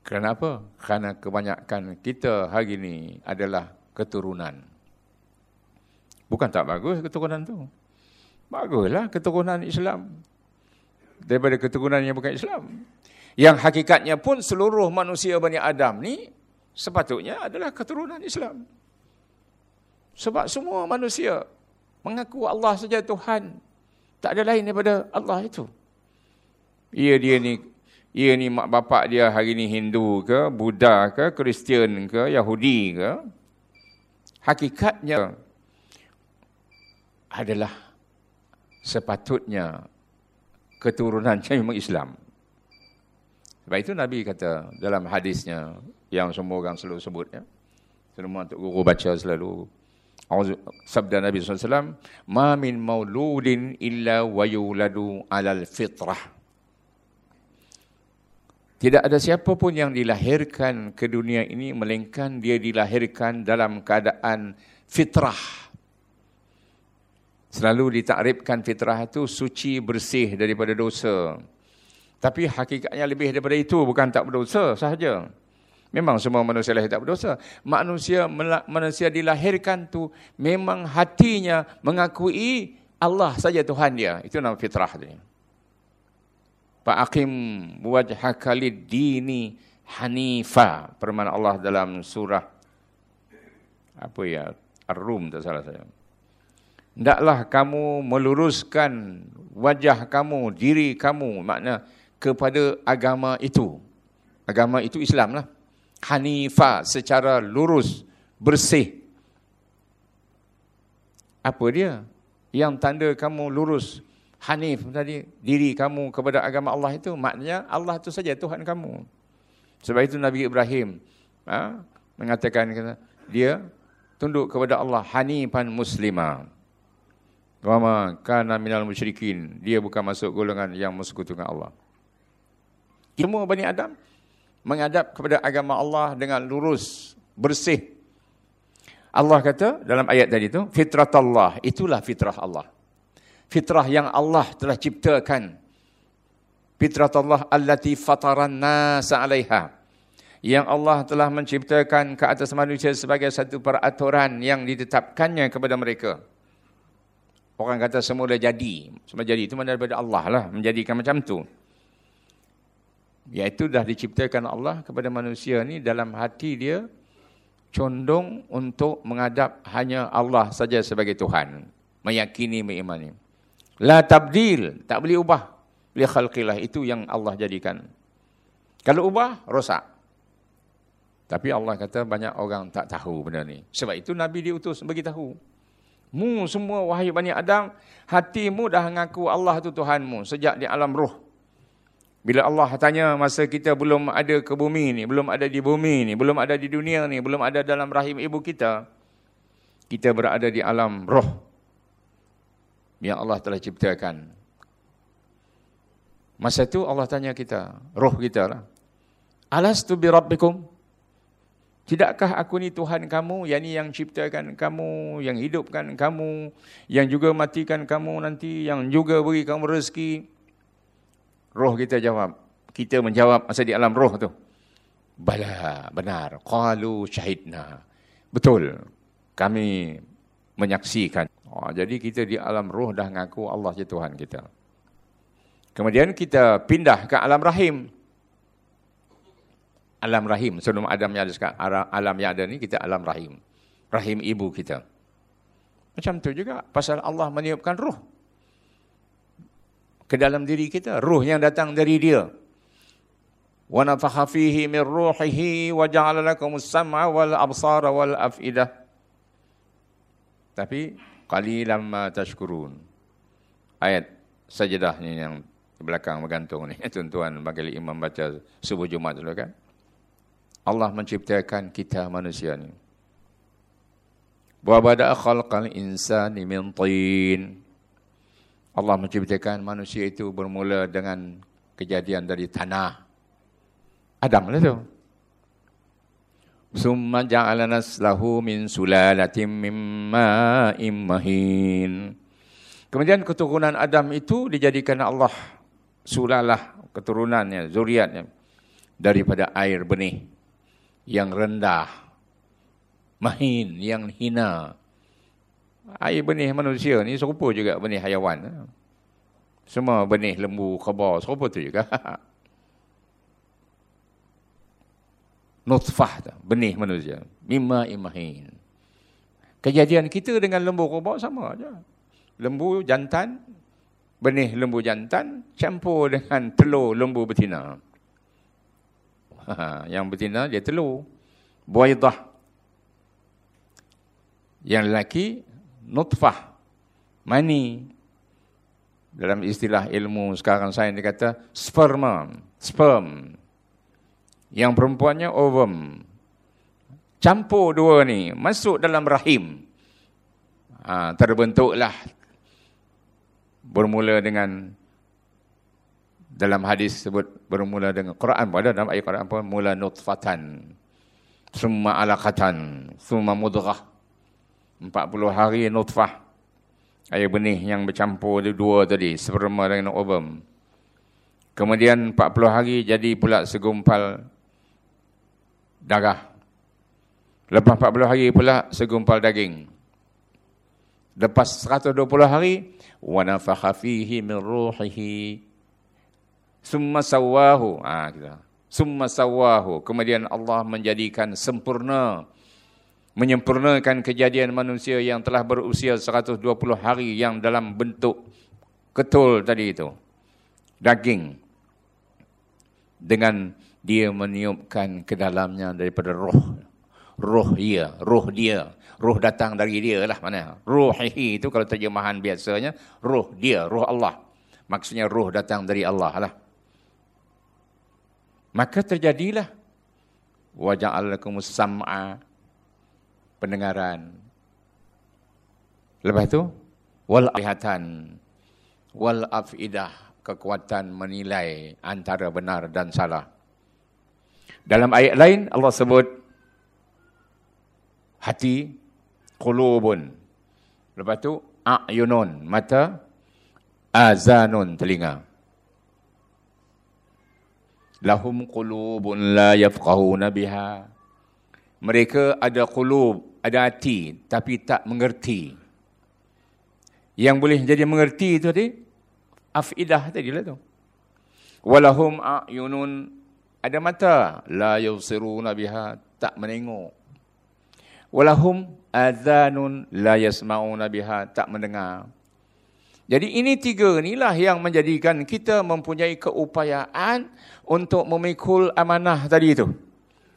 Kenapa? Kerana kebanyakan kita hari ini adalah keturunan. Bukan tak bagus keturunan tu. Baguslah keturunan Islam. Daripada keturunan yang bukan Islam. Yang hakikatnya pun seluruh manusia Bani Adam ni sepatutnya adalah keturunan Islam. Sebab semua manusia mengaku Allah saja Tuhan. Tak ada lain daripada Allah itu. Ia dia ni ia ni mak bapak dia hari ni Hindu ke, Buddha ke, Kristian ke, Yahudi ke. Hakikatnya adalah sepatutnya keturunannya memang Islam. Sebab itu Nabi kata dalam hadisnya yang semua orang selalu sebut ya. Semua untuk guru baca selalu. Sabda Nabi SAW, Ma min mauludin illa wa yuladu alal fitrah. Tidak ada siapa pun yang dilahirkan ke dunia ini melainkan dia dilahirkan dalam keadaan fitrah. Selalu ditakrifkan fitrah itu suci bersih daripada dosa. Tapi hakikatnya lebih daripada itu bukan tak berdosa sahaja. Memang semua manusia lahir tak berdosa. Manusia manusia dilahirkan tu memang hatinya mengakui Allah saja Tuhan dia. Itu nama fitrah dia. Fa'aqim wajhaka lid-dini hanifa. Permana Allah dalam surah apa ya? Ar-Rum tak salah saya. Hendaklah kamu meluruskan wajah kamu, diri kamu makna kepada agama itu. Agama itu Islam lah. Hanifa secara lurus, bersih. Apa dia? Yang tanda kamu lurus, Hanif tadi diri kamu kepada agama Allah itu maknanya Allah itu saja Tuhan kamu. Sebab itu Nabi Ibrahim ha, mengatakan dia tunduk kepada Allah hanifan Wama kana minal musyrikin. Dia bukan masuk golongan yang mensekutukan Allah. Semua Bani Adam menghadap kepada agama Allah dengan lurus, bersih. Allah kata dalam ayat tadi itu, fitrat Allah, itulah fitrah Allah fitrah yang Allah telah ciptakan. Fitrah Allah allati fataran nasa alaiha. Yang Allah telah menciptakan ke atas manusia sebagai satu peraturan yang ditetapkannya kepada mereka. Orang kata semula jadi. Semula jadi itu mana daripada Allah lah. Menjadikan macam tu. Iaitu dah diciptakan Allah kepada manusia ni dalam hati dia condong untuk menghadap hanya Allah saja sebagai Tuhan. Meyakini, mengimani. La tabdil, tak boleh ubah. Li khalqillah itu yang Allah jadikan. Kalau ubah, rosak. Tapi Allah kata banyak orang tak tahu benda ni. Sebab itu Nabi diutus bagi tahu. Mu semua wahai Bani Adam, hatimu dah mengaku Allah itu Tuhanmu sejak di alam roh. Bila Allah tanya masa kita belum ada ke bumi ni, belum ada di bumi ni, belum ada di dunia ni, belum ada dalam rahim ibu kita, kita berada di alam roh yang Allah telah ciptakan. Masa itu Allah tanya kita, roh kita lah. Alastu bi rabbikum? Tidakkah aku ni Tuhan kamu, yang ni yang ciptakan kamu, yang hidupkan kamu, yang juga matikan kamu nanti, yang juga beri kamu rezeki? Roh kita jawab. Kita menjawab masa di alam roh tu. Bala, benar. Qalu syahidna. Betul. Kami menyaksikan. Oh, jadi kita di alam roh dah ngaku Allah je Tuhan kita. Kemudian kita pindah ke alam rahim. Alam rahim. Sebelum Adam yang ada sekarang, alam yang ada ni kita alam rahim. Rahim ibu kita. Macam tu juga pasal Allah meniupkan roh. Ke dalam diri kita. Roh yang datang dari dia. Wa nafakha fihi min ruhihi wa ja'ala lakumus sam'a wal absara wal af'idah. Tapi qalilan ma tashkurun. Ayat sajadah ni yang di belakang bergantung ni. Tuan-tuan bagi imam baca subuh Jumat dulu kan. Allah menciptakan kita manusia ni. Wa bada khalqal insani min tin. Allah menciptakan manusia itu bermula dengan kejadian dari tanah. Adam lah tu. Summa ja'ala naslahu min sulalatin min ma'in mahin. Kemudian keturunan Adam itu dijadikan Allah sulalah keturunannya, zuriatnya daripada air benih yang rendah, mahin, yang hina. Air benih manusia ni serupa juga benih hayawan. Semua benih lembu, khabar, serupa tu juga. nutfah tu, benih manusia. Mimma imahin. Kejadian kita dengan lembu kobok sama aja. Lembu jantan, benih lembu jantan campur dengan telur lembu betina. yang betina dia telur. Buaidah. Yang lelaki, nutfah. Mani. Dalam istilah ilmu sekarang saya dia kata sperma. Sperm. Yang perempuannya ovum. Campur dua ni, masuk dalam rahim. Ha, terbentuklah bermula dengan dalam hadis sebut bermula dengan Quran. Pada dalam ayat Quran pun mula nutfatan summa alaqatan summa mudghah. 40 hari nutfah. Air benih yang bercampur dua tadi sperma dengan ovum. Kemudian 40 hari jadi pula segumpal darah. Lepas 40 hari pula segumpal daging. Lepas 120 hari wa nafakha fihi min ruhihi summa sawahu. Ah ha, kita. Summa sawahu. Kemudian Allah menjadikan sempurna menyempurnakan kejadian manusia yang telah berusia 120 hari yang dalam bentuk ketul tadi itu. Daging dengan dia meniupkan ke dalamnya daripada roh. Roh dia, roh dia. Roh datang dari dia lah mana. Ruhihi itu kalau terjemahan biasanya, roh dia, roh Allah. Maksudnya roh datang dari Allah lah. Maka terjadilah waja'alakum sam'a pendengaran. Lepas itu wal lihatan wal afidah kekuatan menilai antara benar dan salah. Dalam ayat lain Allah sebut hati qulubun. Lepas tu a'yunun mata azanun telinga. Lahum qulubun la yafqahuna biha. Mereka ada qulub, ada hati tapi tak mengerti. Yang boleh jadi mengerti itu tadi afidah tadi lah tu. Walahum a'yunun ada mata la yusiruna biha tak menengok walahum adzanun la yasmauna biha tak mendengar jadi ini tiga inilah yang menjadikan kita mempunyai keupayaan untuk memikul amanah tadi itu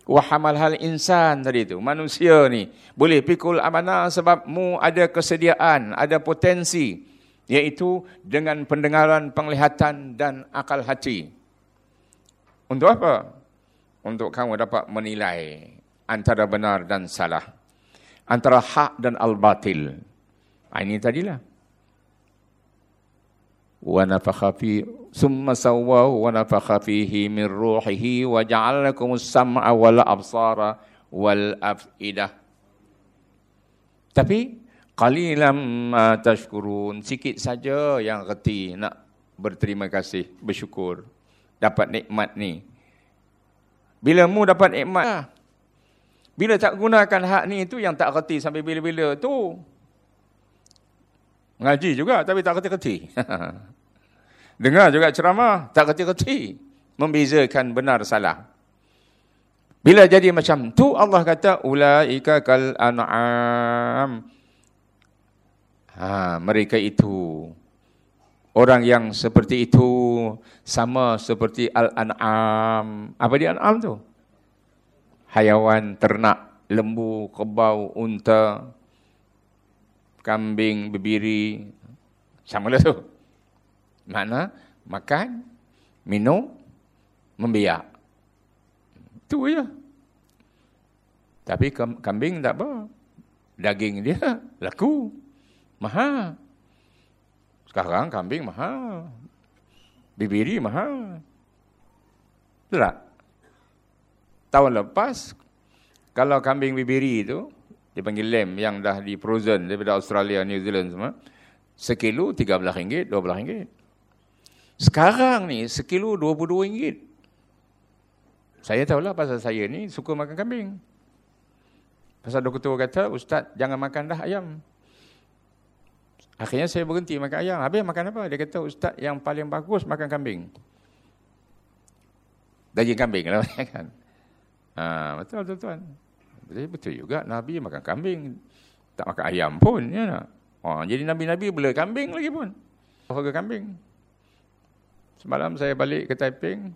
wa hamal hal insan tadi itu manusia ni boleh pikul amanah sebab mu ada kesediaan ada potensi iaitu dengan pendengaran penglihatan dan akal hati untuk apa? Untuk kamu dapat menilai antara benar dan salah. Antara hak dan al-batil. Ah, ini tadilah. Sawwahu wa nafakha fihi min ja'ala lakum as-sam'a wal absara wal af'idah. Tapi qalilan ma tashkurun. Sikit saja yang reti nak berterima kasih, bersyukur dapat nikmat ni. Bila mu dapat nikmat, bila tak gunakan hak ni itu yang tak reti sampai bila-bila tu. Ngaji juga tapi tak reti-reti. Dengar juga ceramah, tak reti-reti. Membezakan benar salah. Bila jadi macam tu Allah kata ulaika kal an'am. Ha, mereka itu Orang yang seperti itu sama seperti al-an'am. Apa dia an'am tu? Hayawan, ternak, lembu, kebau, unta, kambing, bebiri. Sama lah tu. Mana? Makan, minum, membiak. Itu je. Tapi kambing tak apa. Daging dia laku. Mahal. Sekarang kambing mahal. Bibiri mahal. Tak? Tahun lepas, kalau kambing bibiri itu, dipanggil lamb yang dah di frozen daripada Australia, New Zealand semua, sekilo RM13, RM12. Sekarang ni sekilo RM22. Saya tahulah pasal saya ni suka makan kambing. Pasal doktor kata, Ustaz jangan makan dah ayam. Akhirnya saya berhenti makan ayam. Habis makan apa? Dia kata, Ustaz yang paling bagus makan kambing. Daging kambing lah kan. Ha, betul tuan-tuan. Betul, betul juga Nabi makan kambing. Tak makan ayam pun. Ya Oh, jadi Nabi-Nabi bela kambing lagi pun. Harga kambing. Semalam saya balik ke Taiping.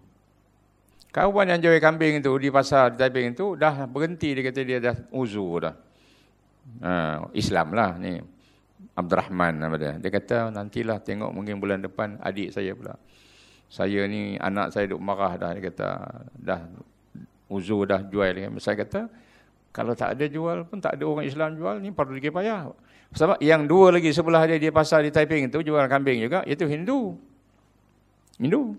Kawan yang jual kambing itu di pasar di Taiping itu dah berhenti dia kata dia dah uzur dah. Ha, Islam lah ni. Abdurrahman nama dia. Dia kata nantilah tengok mungkin bulan depan adik saya pula. Saya ni anak saya duk marah dah. Dia kata dah uzur dah jual. Saya kata kalau tak ada jual pun tak ada orang Islam jual ni perlu dikira payah. Sebab yang dua lagi sebelah dia di pasar di Taiping itu jual kambing juga. Itu Hindu. Hindu.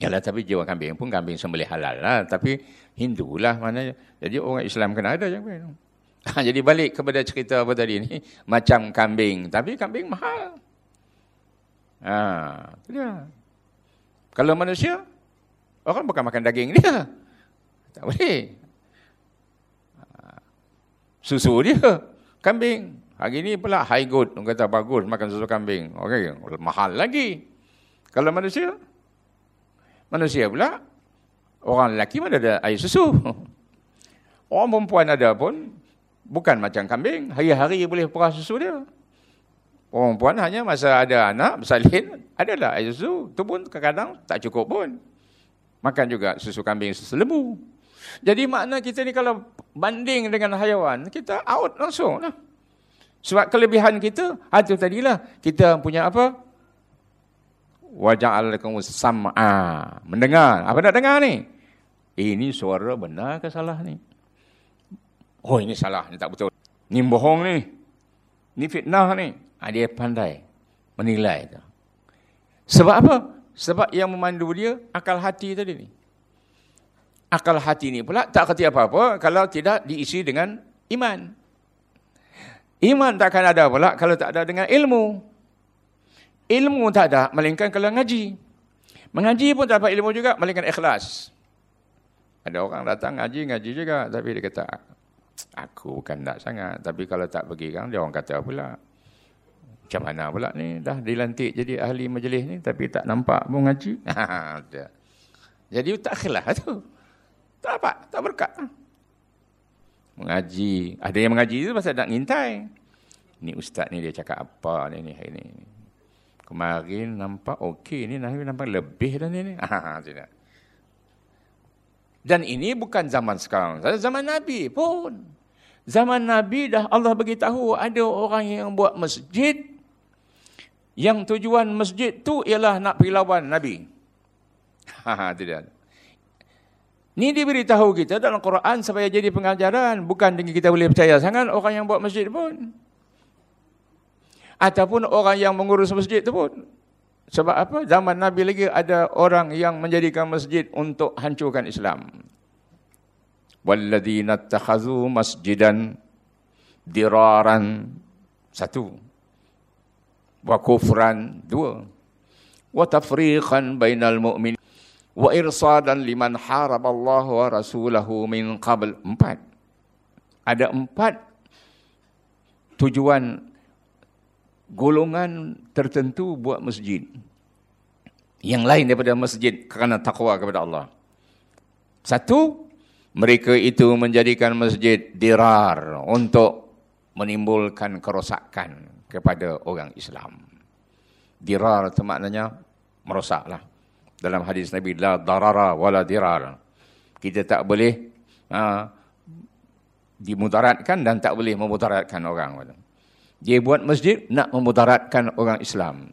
Yalah tapi jiwa kambing pun kambing sembelih halal lah. Tapi Hindu lah mana. Jadi orang Islam kena ada yang kambing. Ha, jadi balik kepada cerita apa tadi ni. Macam kambing. Tapi kambing mahal. Ha, itu dia. Kalau manusia, orang bukan makan daging dia. Tak boleh. Susu dia. Kambing. Hari ni pula high good. Orang kata bagus makan susu kambing. Okay. Mahal lagi. Kalau manusia, Manusia pula, orang lelaki mana ada air susu. Orang perempuan ada pun, bukan macam kambing, hari-hari boleh perah susu dia. Orang perempuan hanya masa ada anak, bersalin, adalah air susu. Itu pun kadang-kadang tak cukup pun. Makan juga susu kambing, susu lembu. Jadi makna kita ni kalau banding dengan hayawan, kita out langsung lah. Sebab kelebihan kita, itu tadilah, kita punya apa? waja'al lakum sam'a. Mendengar. Apa nak dengar ni? Ini suara benar ke salah ni? Oh ini salah. Ni tak betul. Ni bohong ni. Ni fitnah ni. Ha, dia pandai menilai sebab apa? Sebab yang memandu dia akal hati tadi ni akal hati ni pula tak kerti apa-apa kalau tidak diisi dengan iman iman takkan ada pula kalau tak ada dengan ilmu Ilmu tak ada, melainkan kalau ngaji. Mengaji pun tak dapat ilmu juga, melainkan ikhlas. Ada orang datang ngaji, ngaji juga. Tapi dia kata, aku bukan tak sangat. Tapi kalau tak pergi kan, dia orang kata pula. Macam mana pula ni? Dah dilantik jadi ahli majlis ni, tapi tak nampak pun ngaji. jadi tak ikhlas tu. Tak apa, tak berkat. Mengaji. Ada yang mengaji tu pasal nak ngintai. Ni ustaz ni dia cakap apa ni, ni, ni. Kemarin nampak okey ni Nabi nampak lebih dah ni. Ha tidak. Dan ini bukan zaman sekarang. Zaman Nabi pun. Zaman Nabi dah Allah bagi tahu ada orang yang buat masjid yang tujuan masjid tu ialah nak pergi lawan Nabi. Ha tidak. Ni diberitahu kita dalam Quran supaya jadi pengajaran. Bukan dengan kita boleh percaya sangat orang yang buat masjid pun ataupun orang yang mengurus masjid itu pun. Sebab apa? Zaman Nabi lagi ada orang yang menjadikan masjid untuk hancurkan Islam. Walladzina takhazu masjidan diraran satu. Wa kufran dua. Wa tafriqan bainal mu'min wa irsadan liman harab Allah wa rasulahu min qabl empat. Ada empat tujuan golongan tertentu buat masjid. Yang lain daripada masjid kerana takwa kepada Allah. Satu, mereka itu menjadikan masjid dirar untuk menimbulkan kerosakan kepada orang Islam. Dirar itu maknanya merosaklah. Dalam hadis Nabi, la darara wala dirar. Kita tak boleh uh, dimudaratkan dan tak boleh memudaratkan orang. Dia buat masjid nak memudaratkan orang Islam.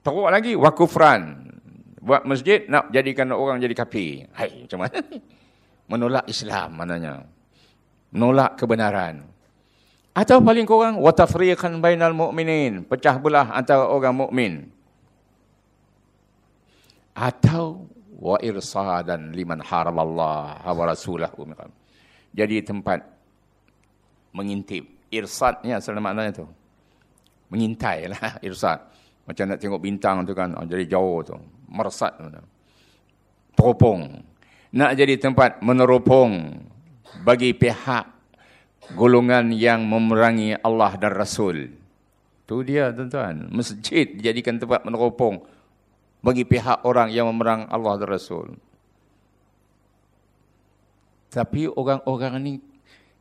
Teruk lagi, wakufran. Buat masjid nak jadikan orang jadi kapi. Hai, macam mana Menolak Islam maknanya. Menolak kebenaran. Atau paling kurang, watafriqan bainal mu'minin. Pecah belah antara orang mukmin. Atau wa irsadan liman haram Allah wa rasulahu. jadi tempat mengintip. Irsatnya selama maknanya tu. Mengintai lah irsat. Macam nak tengok bintang tu kan. Oh, jadi jauh tu. Meresat. Teropong. Nak jadi tempat meneropong bagi pihak golongan yang memerangi Allah dan Rasul. Tu dia tuan-tuan. Masjid dijadikan tempat meneropong bagi pihak orang yang memerang Allah dan Rasul. Tapi orang-orang ni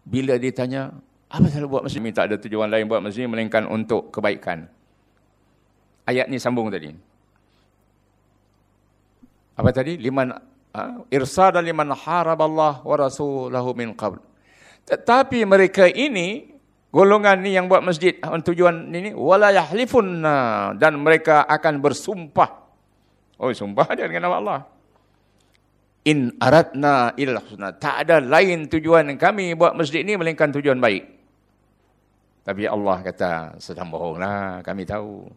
bila ditanya, apa salah buat masjid? Tak ada tujuan lain buat masjid melainkan untuk kebaikan. Ayat ni sambung tadi. Apa tadi? Liman ha? irsada liman haraballah wa rasulahu min qabl. Tetapi mereka ini golongan ni yang buat masjid tujuan ini wala yahlifunna dan mereka akan bersumpah. Oh sumpah dia dengan nama Allah in aradna illa husna. Tak ada lain tujuan kami buat masjid ni melainkan tujuan baik. Tapi Allah kata, sedang bohonglah, kami tahu.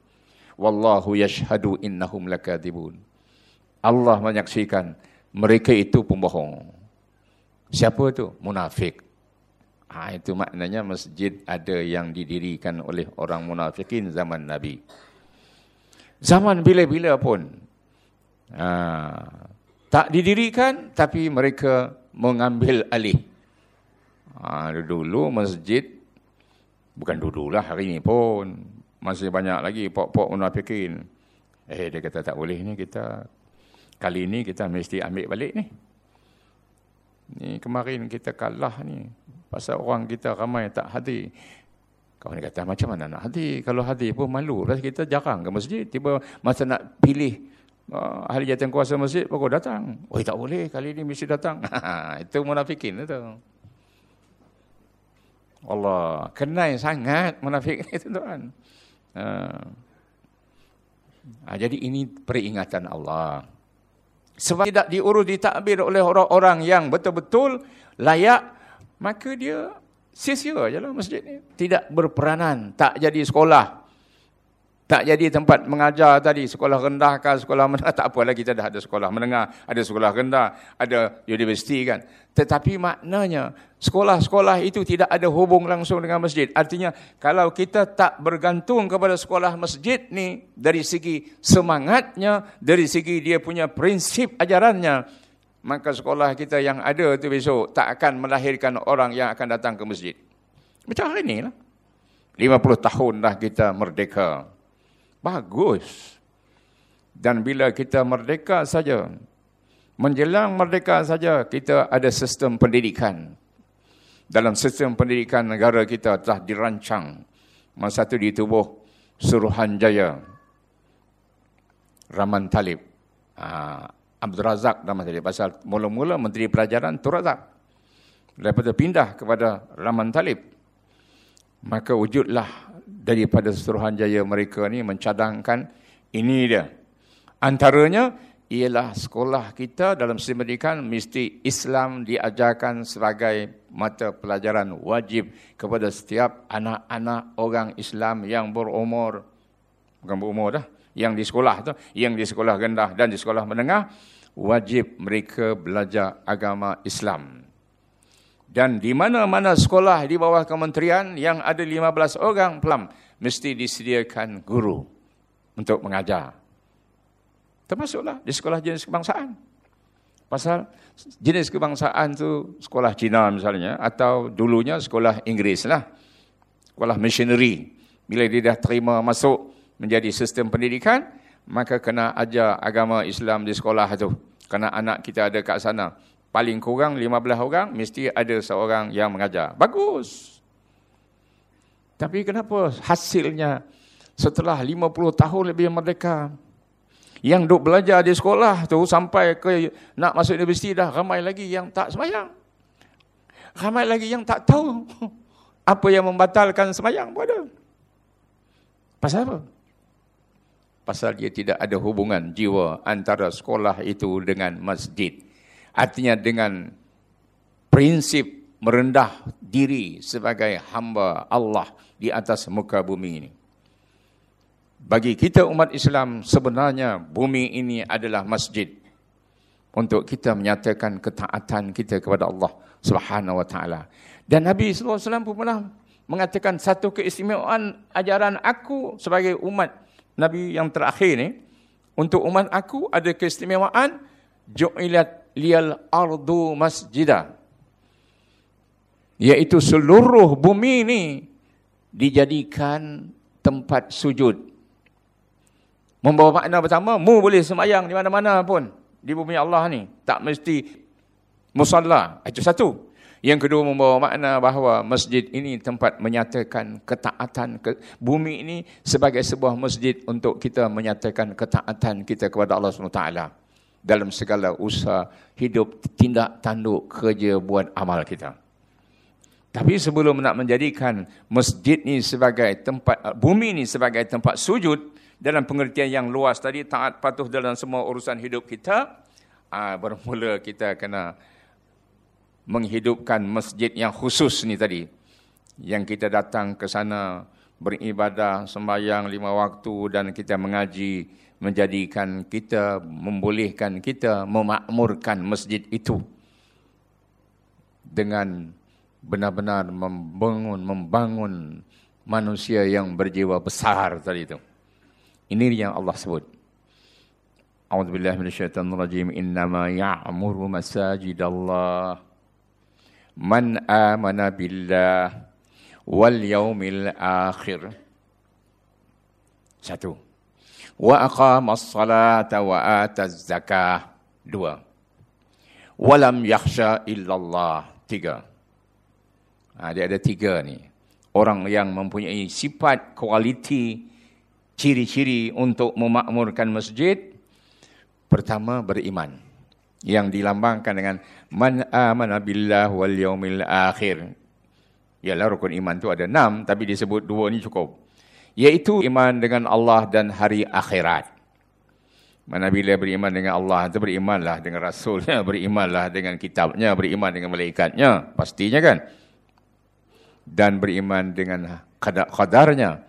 Wallahu yashhadu innahum lakadibun. Allah menyaksikan mereka itu pembohong. Siapa tu? Munafik. Ha, itu maknanya masjid ada yang didirikan oleh orang munafikin zaman Nabi. Zaman bila-bila pun. Ha, tak didirikan tapi mereka mengambil alih. Ha, dulu masjid, bukan dulu lah hari ini pun, masih banyak lagi pok-pok munafikin. Eh dia kata tak boleh ni kita, kali ini kita mesti ambil balik ni. Ni kemarin kita kalah ni, pasal orang kita ramai tak hadir. Kawan kata macam mana nak hadir? Kalau hadir pun malu. Lah kita jarang ke masjid. Tiba masa nak pilih uh, ahli jatuh kuasa masjid pokok datang. Oh tak boleh kali ini mesti datang. itu munafikin itu. Allah kenal sangat munafik itu tuan. Uh, uh, jadi ini peringatan Allah. Sebab tidak diurus ditakbir oleh orang-orang yang betul-betul layak, maka dia sia-sia je lah masjid ni. Tidak berperanan, tak jadi sekolah. Tak jadi tempat mengajar tadi, sekolah rendah kan, sekolah menengah, tak apa lagi kita dah ada sekolah menengah, ada sekolah rendah, ada universiti kan. Tetapi maknanya, sekolah-sekolah itu tidak ada hubung langsung dengan masjid. Artinya, kalau kita tak bergantung kepada sekolah masjid ni, dari segi semangatnya, dari segi dia punya prinsip ajarannya, maka sekolah kita yang ada tu besok tak akan melahirkan orang yang akan datang ke masjid. Macam hari ni lah. 50 tahun dah kita merdeka. Bagus. Dan bila kita merdeka saja, menjelang merdeka saja, kita ada sistem pendidikan. Dalam sistem pendidikan negara kita telah dirancang. Masa itu di tubuh Suruhanjaya, Rahman Talib, ah, Abdul Razak nama tadi. Pasal mula-mula Menteri Pelajaran Tur Razak. Daripada pindah kepada Rahman Talib, maka wujudlah daripada Suruhanjaya mereka ni mencadangkan ini dia. Antaranya ialah sekolah kita dalam sistem pendidikan mesti Islam diajarkan sebagai mata pelajaran wajib kepada setiap anak-anak orang Islam yang berumur bukan berumur dah yang di sekolah tu yang di sekolah rendah dan di sekolah menengah wajib mereka belajar agama Islam dan di mana-mana sekolah di bawah kementerian yang ada 15 orang pelam, mesti disediakan guru untuk mengajar. Termasuklah di sekolah jenis kebangsaan. Pasal jenis kebangsaan tu sekolah Cina misalnya, atau dulunya sekolah Inggeris lah. Sekolah missionary. Bila dia dah terima masuk menjadi sistem pendidikan, maka kena ajar agama Islam di sekolah tu. Kerana anak kita ada kat sana paling kurang 15 orang mesti ada seorang yang mengajar. Bagus. Tapi kenapa hasilnya setelah 50 tahun lebih merdeka yang duk belajar di sekolah tu sampai ke nak masuk universiti dah ramai lagi yang tak semayang. Ramai lagi yang tak tahu apa yang membatalkan semayang pun ada. Pasal apa? Pasal dia tidak ada hubungan jiwa antara sekolah itu dengan masjid. Artinya dengan prinsip merendah diri sebagai hamba Allah di atas muka bumi ini. Bagi kita umat Islam sebenarnya bumi ini adalah masjid. untuk kita menyatakan ketaatan kita kepada Allah Subhanahu wa taala. Dan Nabi sallallahu alaihi wasallam pun pernah mengatakan satu keistimewaan ajaran aku sebagai umat Nabi yang terakhir ni untuk umat aku ada keistimewaan ju'ilat liyal ardu masjidah iaitu seluruh bumi ini dijadikan tempat sujud. Membawa makna pertama, mu boleh semayang di mana-mana pun di bumi Allah ni. Tak mesti musalla. Itu satu. Yang kedua membawa makna bahawa masjid ini tempat menyatakan ketaatan ke bumi ini sebagai sebuah masjid untuk kita menyatakan ketaatan kita kepada Allah SWT dalam segala usaha hidup tindak tanduk kerja buat amal kita. Tapi sebelum nak menjadikan masjid ni sebagai tempat bumi ni sebagai tempat sujud dalam pengertian yang luas tadi taat patuh dalam semua urusan hidup kita, aa, bermula kita kena menghidupkan masjid yang khusus ni tadi. Yang kita datang ke sana beribadah sembahyang lima waktu dan kita mengaji menjadikan kita, membolehkan kita memakmurkan masjid itu. Dengan benar-benar membangun, membangun manusia yang berjiwa besar tadi itu. Ini yang Allah sebut. A'udzubillahi minasyaitonirrajim. Innama ya'muru masajidallah man amana billah wal yaumil akhir. Satu. Wa aqama as-salata wa ata zakah. Dua. Walam yakhsha illallah. Tiga. Ha, dia ada tiga ni. Orang yang mempunyai sifat kualiti ciri-ciri untuk memakmurkan masjid. Pertama beriman. Yang dilambangkan dengan Man amana billah wal yaumil akhir. Yalah rukun iman tu ada enam, tapi disebut dua ni cukup. Iaitu iman dengan Allah dan hari akhirat. Mana bila beriman dengan Allah, itu berimanlah dengan Rasulnya, berimanlah dengan kitabnya, beriman dengan malaikatnya. Pastinya kan? Dan beriman dengan kadar-kadarnya.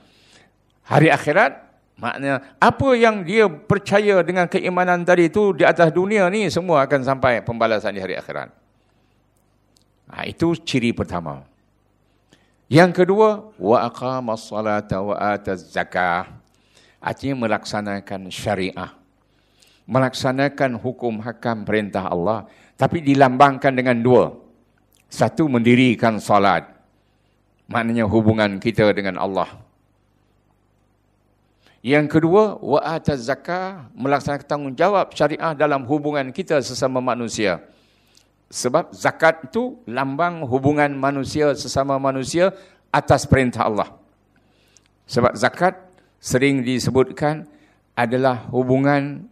Hari akhirat, Maknanya apa yang dia percaya dengan keimanan tadi itu di atas dunia ni semua akan sampai pembalasan di hari akhirat. Ha, itu ciri pertama. Yang kedua, wa aqamas salata wa ataz zakah. Artinya melaksanakan syariah. Melaksanakan hukum hakam perintah Allah. Tapi dilambangkan dengan dua. Satu, mendirikan salat. Maknanya hubungan kita dengan Allah. Yang kedua, wa ataz zakah melaksanakan tanggungjawab syariah dalam hubungan kita sesama manusia. Sebab zakat itu lambang hubungan manusia sesama manusia atas perintah Allah. Sebab zakat sering disebutkan adalah hubungan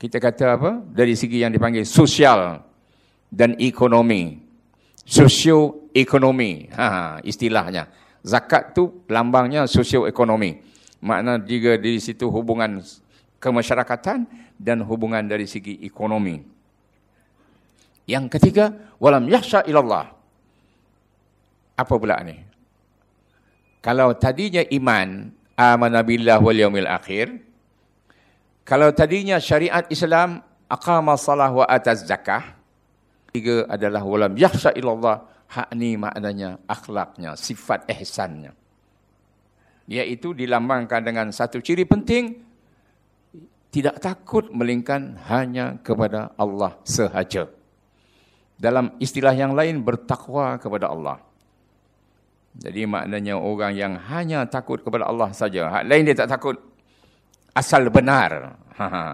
kita kata apa? Dari segi yang dipanggil sosial dan ekonomi. Sosio-ekonomi. Ha, istilahnya. Zakat tu lambangnya sosio-ekonomi. Makna juga di situ hubungan kemasyarakatan dan hubungan dari segi ekonomi. Yang ketiga, walam yahsha ilallah. Apa pula ni? Kalau tadinya iman, amana billah wal yaumil akhir. Kalau tadinya syariat Islam, aqama salah wa ataz zakah. Tiga adalah walam yahsha ilallah. Hak ni maknanya akhlaknya, sifat ihsannya iaitu dilambangkan dengan satu ciri penting tidak takut melingkan hanya kepada Allah sahaja. Dalam istilah yang lain bertakwa kepada Allah. Jadi maknanya orang yang hanya takut kepada Allah saja, hak lain dia tak takut. Asal benar. Ha, ha.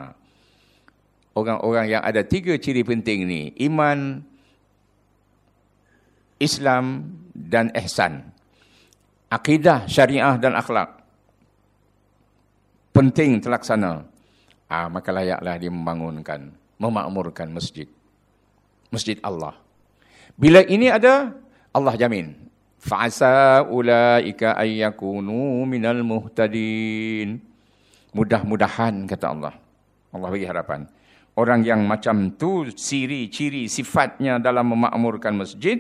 Orang-orang yang ada tiga ciri penting ni, iman, Islam dan ihsan akidah, syariah dan akhlak penting terlaksana, ah, maka layaklah dia membangunkan, memakmurkan masjid. Masjid Allah. Bila ini ada, Allah jamin. Fa'asa ulaika ayyakunu minal muhtadin. Mudah-mudahan, kata Allah. Allah bagi harapan. Orang yang macam tu, ciri-ciri sifatnya dalam memakmurkan masjid,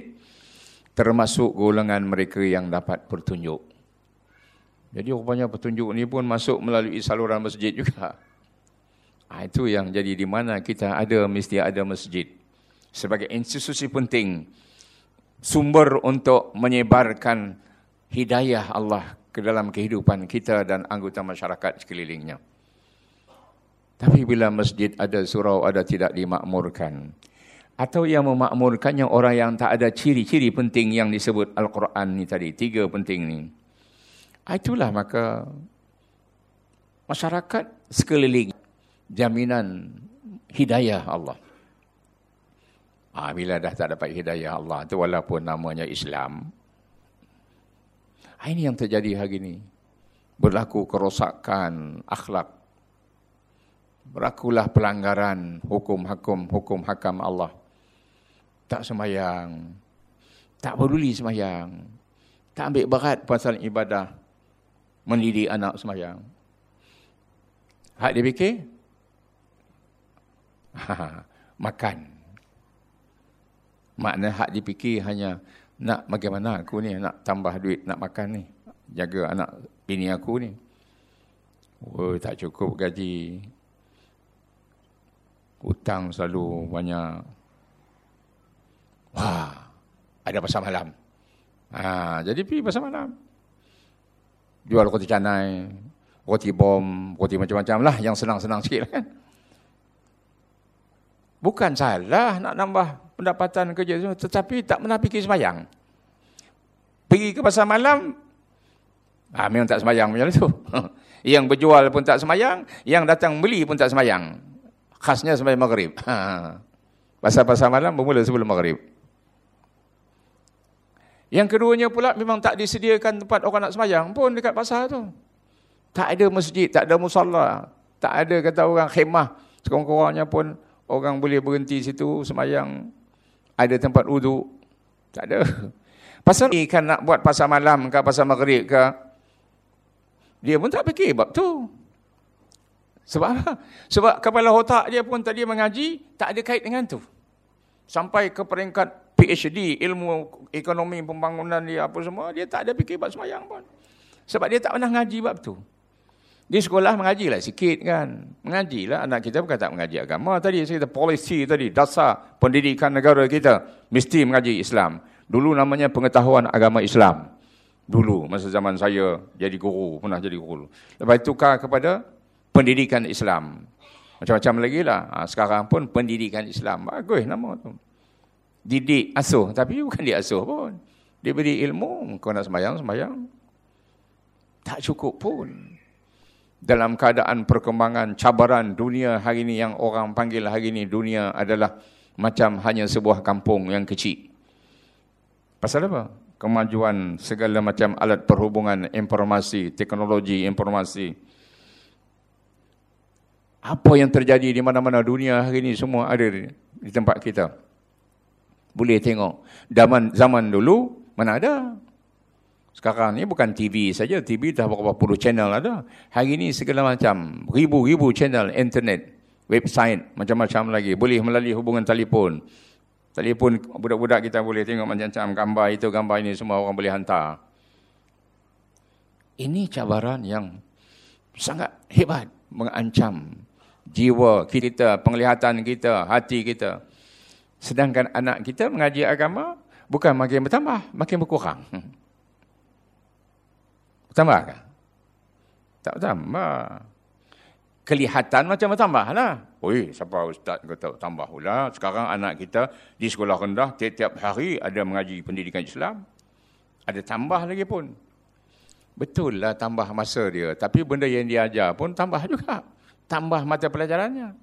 termasuk golongan mereka yang dapat petunjuk. Jadi rupanya petunjuk ni pun masuk melalui saluran masjid juga. Ha, itu yang jadi di mana kita ada, mesti ada masjid. Sebagai institusi penting, sumber untuk menyebarkan hidayah Allah ke dalam kehidupan kita dan anggota masyarakat sekelilingnya. Tapi bila masjid ada surau, ada tidak dimakmurkan. Atau yang memakmurkannya orang yang tak ada ciri-ciri penting yang disebut Al-Quran ni tadi. Tiga penting ni. Ah, itulah maka masyarakat sekeliling jaminan hidayah Allah. Ah, bila dah tak dapat hidayah Allah tu walaupun namanya Islam. Ah, ini yang terjadi hari ini. Berlaku kerosakan akhlak. Berlakulah pelanggaran hukum-hukum hukum hakam Allah. Tak semayang. Tak peduli semayang. Tak ambil berat pasal ibadah mendidik anak semayang. Hak dia fikir? Makan. Makna hak dia fikir hanya nak bagaimana aku ni nak tambah duit nak makan ni. Jaga anak bini aku ni. Oh, tak cukup gaji. Hutang selalu banyak. Wah, ada pasar malam. Ha, jadi pergi pasar malam jual roti canai, roti bom, roti macam-macam lah yang senang-senang sikit lah kan. Bukan salah nak nambah pendapatan kerja tu, tetapi tak pernah fikir semayang. Pergi ke pasar malam, ah, memang tak semayang macam tu. yang berjual pun tak semayang, yang datang beli pun tak semayang. Khasnya semayang maghrib. Pasar-pasar malam bermula sebelum maghrib. Yang keduanya pula memang tak disediakan tempat orang nak semayang pun dekat pasar tu. Tak ada masjid, tak ada musalla, tak ada kata orang khemah. Sekurang-kurangnya pun orang boleh berhenti situ semayang. Ada tempat uduk. Tak ada. Pasal ni kan nak buat pasar malam ke pasar maghrib ke. Dia pun tak fikir bab tu. Sebab apa? Sebab kepala otak dia pun tadi mengaji, tak ada kait dengan tu. Sampai ke peringkat PhD ilmu ekonomi pembangunan dia apa semua dia tak ada fikir bab semayang pun sebab dia tak pernah ngaji bab tu di sekolah mengajilah sikit kan. Mengajilah. Anak kita bukan tak mengaji agama. Tadi saya kata polisi tadi dasar pendidikan negara kita mesti mengaji Islam. Dulu namanya pengetahuan agama Islam. Dulu masa zaman saya jadi guru pernah jadi guru. Lepas tukar kepada pendidikan Islam. Macam-macam lagi lah. Ha, sekarang pun pendidikan Islam. Bagus nama tu. Didik asuh. Tapi bukan dia asuh pun. Dia beri ilmu. Kau nak sembahyang sembahyang. Tak cukup pun dalam keadaan perkembangan cabaran dunia hari ini yang orang panggil hari ini dunia adalah macam hanya sebuah kampung yang kecil pasal apa kemajuan segala macam alat perhubungan informasi teknologi informasi apa yang terjadi di mana-mana dunia hari ini semua ada di tempat kita boleh tengok. Zaman zaman dulu mana ada. Sekarang ni bukan TV saja, TV dah berapa puluh channel ada. Hari ini segala macam, ribu-ribu channel internet, website, macam-macam lagi. Boleh melalui hubungan telefon. Telefon budak-budak kita boleh tengok macam-macam gambar itu, gambar ini semua orang boleh hantar. Ini cabaran yang sangat hebat mengancam jiwa kita, penglihatan kita, hati kita. Sedangkan anak kita mengaji agama bukan makin bertambah, makin berkurang. Bertambah kan? Tak bertambah. Kelihatan macam bertambah lah. Oi, siapa ustaz kata tambah pula. Sekarang anak kita di sekolah rendah tiap-tiap hari ada mengaji pendidikan Islam. Ada tambah lagi pun. Betul lah tambah masa dia. Tapi benda yang dia ajar pun tambah juga. Tambah mata pelajarannya.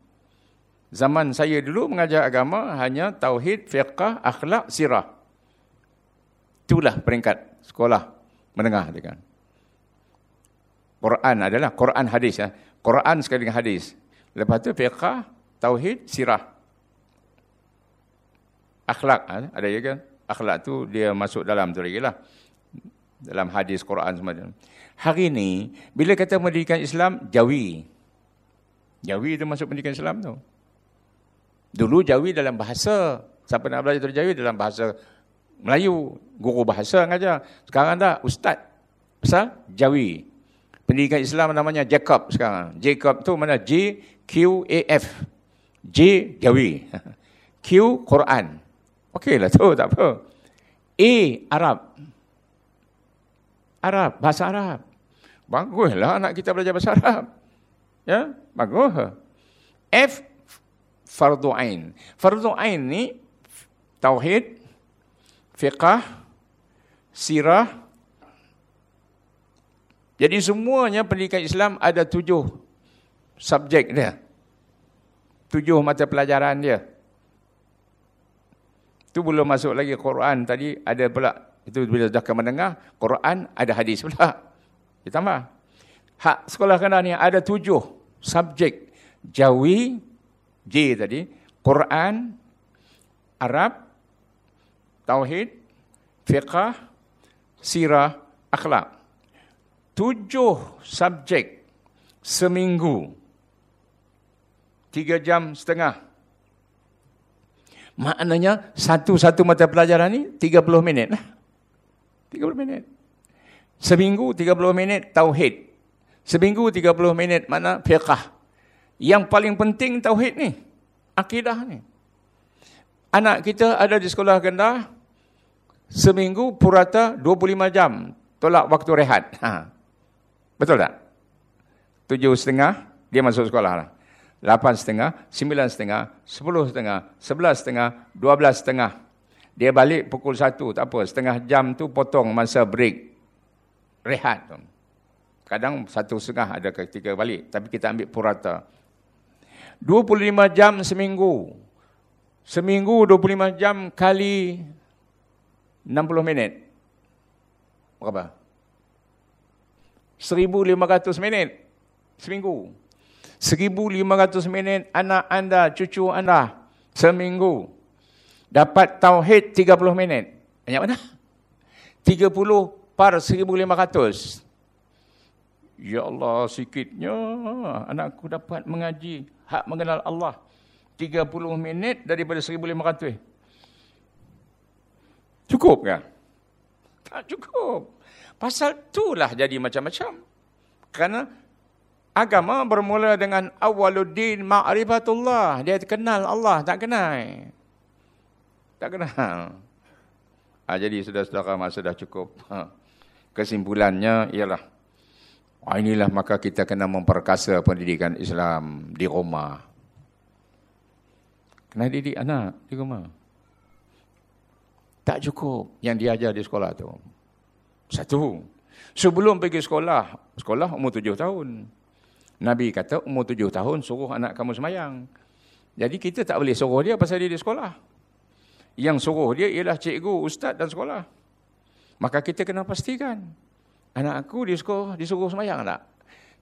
Zaman saya dulu mengajar agama hanya tauhid, fiqah, akhlak, sirah. Itulah peringkat sekolah menengah kan. Quran adalah Quran hadis ya. Quran sekali dengan hadis. Lepas tu fiqah, tauhid, sirah. Akhlak ha? ada kan? Akhlak tu dia masuk dalam tu lagi lah. Dalam hadis Quran semua. Hari ini bila kata pendidikan Islam jawi. Jawi itu masuk pendidikan Islam tu. Dulu Jawi dalam bahasa. Siapa nak belajar Jawi dalam bahasa Melayu. Guru bahasa ngajar. Sekarang dah ustaz. Pasal Jawi. Pendidikan Islam namanya Jacob sekarang. Jacob tu mana? J, Q A F. J Jawi. Q Quran. Okeylah tu tak apa. A Arab. Arab bahasa Arab. Baguslah anak kita belajar bahasa Arab. Ya bagus F fardu ain. Fardu ain ni tauhid fiqh sirah jadi semuanya pendidikan Islam ada tujuh subjek dia. Tujuh mata pelajaran dia. Itu belum masuk lagi Quran tadi ada pula. Itu bila dah ke menengah, Quran ada hadis pula. Ditambah. Hak sekolah kena ni ada tujuh subjek. Jawi, J tadi. Quran, Arab, Tauhid, Fiqah, Sirah, Akhlak tujuh subjek seminggu. Tiga jam setengah. Maknanya satu-satu mata pelajaran ni tiga puluh minit. Lah. Tiga puluh minit. Seminggu tiga puluh minit tauhid. Seminggu tiga puluh minit mana fiqah. Yang paling penting tauhid ni. Akidah ni. Anak kita ada di sekolah rendah. Seminggu purata 25 jam. Tolak waktu rehat. Ha. Betul tak? Tujuh setengah, dia masuk sekolah lah. Lapan setengah, sembilan setengah, sepuluh setengah, sebelas setengah, dua belas setengah. Dia balik pukul satu, tak apa. Setengah jam tu potong masa break. Rehat tu. Kadang satu setengah ada ketika balik. Tapi kita ambil purata. 25 jam seminggu. Seminggu 25 jam kali 60 minit. Berapa? 1,500 minit seminggu. 1,500 minit anak anda, cucu anda seminggu. Dapat tauhid 30 minit. Banyak mana? 30 par 1,500. Ya Allah, sikitnya anakku dapat mengaji hak mengenal Allah. 30 minit daripada 1,500. Cukup kan? Tak cukup. Pasal itulah jadi macam-macam. Kerana agama bermula dengan awaluddin ma'rifatullah. Dia kenal Allah, tak kenal. Tak kenal. Ha, jadi sudah-sudah masa dah cukup. Ha. Kesimpulannya ialah, ha, inilah maka kita kena memperkasa pendidikan Islam di rumah. Kena didik anak di rumah. Tak cukup yang diajar di sekolah tu. Satu. Sebelum pergi sekolah, sekolah umur tujuh tahun. Nabi kata umur tujuh tahun suruh anak kamu semayang. Jadi kita tak boleh suruh dia pasal dia di sekolah. Yang suruh dia ialah cikgu, ustaz dan sekolah. Maka kita kena pastikan. Anak aku di sekolah disuruh semayang tak?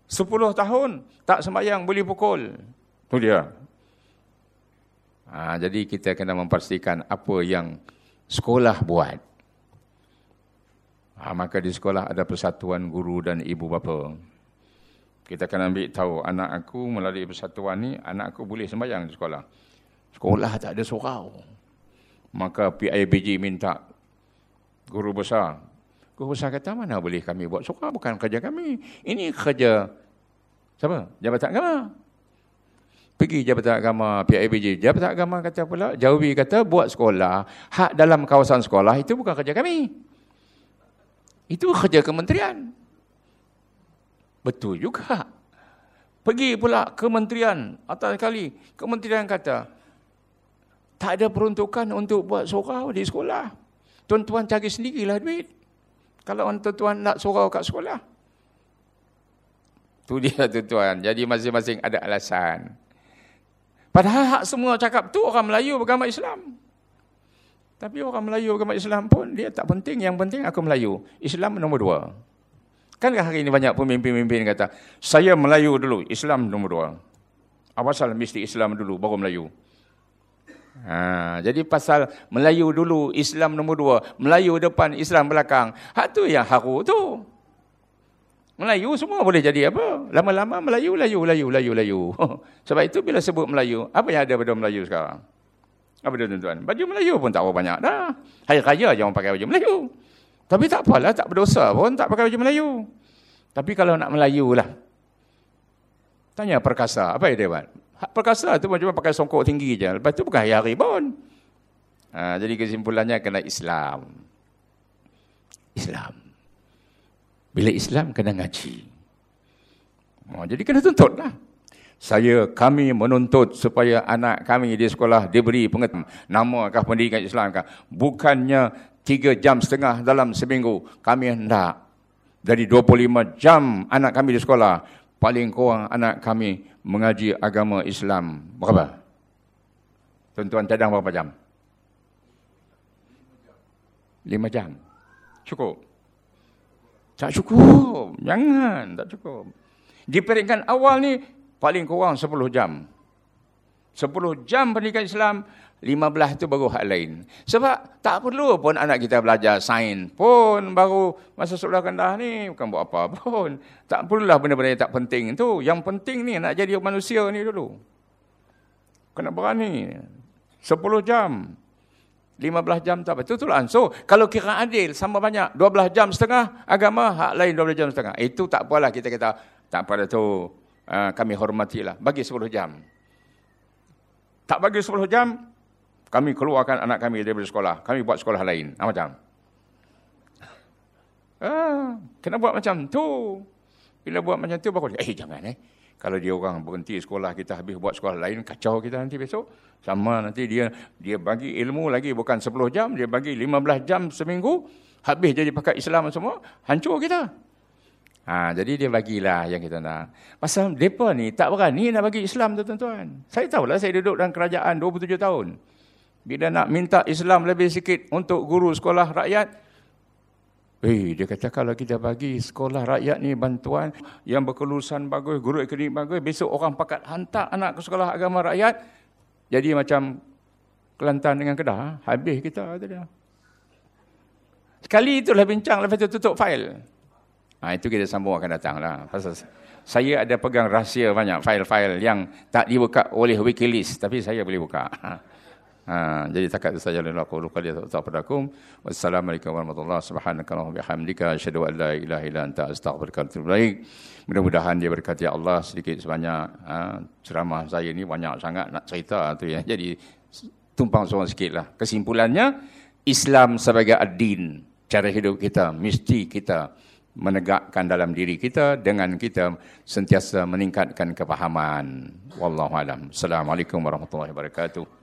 Sepuluh tahun tak semayang boleh pukul. Itu dia. Ha, jadi kita kena memastikan apa yang sekolah buat. Ha, maka di sekolah ada persatuan guru dan ibu bapa. Kita akan ambil tahu anak aku melalui persatuan ni, anak aku boleh sembahyang di sekolah. Sekolah tak ada surau. Maka PIBG minta guru besar. Guru besar kata, mana boleh kami buat surau? Bukan kerja kami. Ini kerja siapa? Jabatan agama. Pergi Jabatan Agama, PIBG. Jabatan Agama kata pula, Jawi kata buat sekolah, hak dalam kawasan sekolah itu bukan kerja kami. Itu kerja kementerian. Betul juga. Pergi pula kementerian. Atas kali, kementerian kata, tak ada peruntukan untuk buat surau di sekolah. Tuan-tuan cari sendirilah duit. Kalau tuan-tuan nak surau kat sekolah. Itu dia tuan-tuan. Jadi masing-masing ada alasan. Padahal hak semua cakap tu orang Melayu beragama Islam. Tapi orang Melayu agama Islam pun dia tak penting. Yang penting aku Melayu. Islam nombor dua. Kan hari ini banyak pemimpin-pemimpin kata, saya Melayu dulu, Islam nombor dua. Apa salah mesti Islam dulu, baru Melayu. Ha, jadi pasal Melayu dulu, Islam nombor dua. Melayu depan, Islam belakang. Hak tu yang haru tu. Melayu semua boleh jadi apa? Lama-lama Melayu, Melayu, Melayu, Melayu, Melayu. Sebab itu bila sebut Melayu, apa yang ada pada Melayu sekarang? Apa dia tuan-tuan? Baju Melayu pun tak apa banyak dah. Hari raya je orang pakai baju Melayu. Tapi tak apalah, tak berdosa pun tak pakai baju Melayu. Tapi kalau nak Melayu lah. Tanya perkasa, apa dia buat? Perkasa tu cuma pakai songkok tinggi je. Lepas tu bukan hari pun. Ha, jadi kesimpulannya kena Islam. Islam. Bila Islam kena ngaji. Oh, jadi kena tuntut lah. Saya, kami menuntut supaya anak kami di sekolah diberi pengetahuan. Namakah pendidikan Islam kah? Bukannya tiga jam setengah dalam seminggu. Kami hendak. Dari 25 jam anak kami di sekolah. Paling kurang anak kami mengaji agama Islam. Berapa? Tuan-tuan cadang berapa jam? Lima jam. Cukup? Tak cukup. Jangan. Tak cukup. Di peringkat awal ni, paling kurang 10 jam. 10 jam pendidikan Islam, 15 tu baru hak lain. Sebab tak perlu pun anak kita belajar sains pun baru masa sekolah rendah ni bukan buat apa pun. Tak perlulah benda-benda yang tak penting tu. Yang penting ni nak jadi manusia ni dulu. Kena berani. 10 jam. 15 jam tak apa. Itu tu lah. So, kalau kira adil sama banyak. 12 jam setengah agama, hak lain 12 jam setengah. Itu tak apalah kita kata. Tak pada tu uh, kami hormatilah. Bagi 10 jam. Tak bagi 10 jam, kami keluarkan anak kami dari sekolah. Kami buat sekolah lain. Ah, macam. Ah, kena buat macam tu. Bila buat macam tu, baru eh jangan eh. Kalau dia orang berhenti sekolah, kita habis buat sekolah lain, kacau kita nanti besok. Sama nanti dia dia bagi ilmu lagi bukan 10 jam, dia bagi 15 jam seminggu, habis jadi pakai Islam semua, hancur kita. Ha, jadi dia bagilah yang kita nak. Pasal mereka ni tak berani nak bagi Islam tu tuan-tuan. Saya tahulah saya duduk dalam kerajaan 27 tahun. Bila nak minta Islam lebih sikit untuk guru sekolah rakyat, Eh, dia kata kalau kita bagi sekolah rakyat ni bantuan yang berkelulusan bagus, guru akademik bagus, besok orang pakat hantar anak ke sekolah agama rakyat, jadi macam Kelantan dengan Kedah, habis kita. Sekali itulah bincang, lepas itu tutup fail. Ha, itu kita sambung akan datang lah. Saya ada pegang rahsia banyak, fail-fail yang tak dibuka oleh Wikileaks, tapi saya boleh buka. Ha, jadi takat saja qali ta'budakum. Wassalamualaikum warahmatullahi subhanakallah bihamdika asyhadu an la ilaha illa anta atubu ilaik. Mudah-mudahan dia berkati Allah sedikit sebanyak ha, ceramah saya ni banyak sangat nak cerita tu ya. Jadi tumpang suara sikitlah. Kesimpulannya Islam sebagai ad-din, cara hidup kita mesti kita menegakkan dalam diri kita dengan kita sentiasa meningkatkan kepahaman. Wallahu alam. Assalamualaikum warahmatullahi wabarakatuh.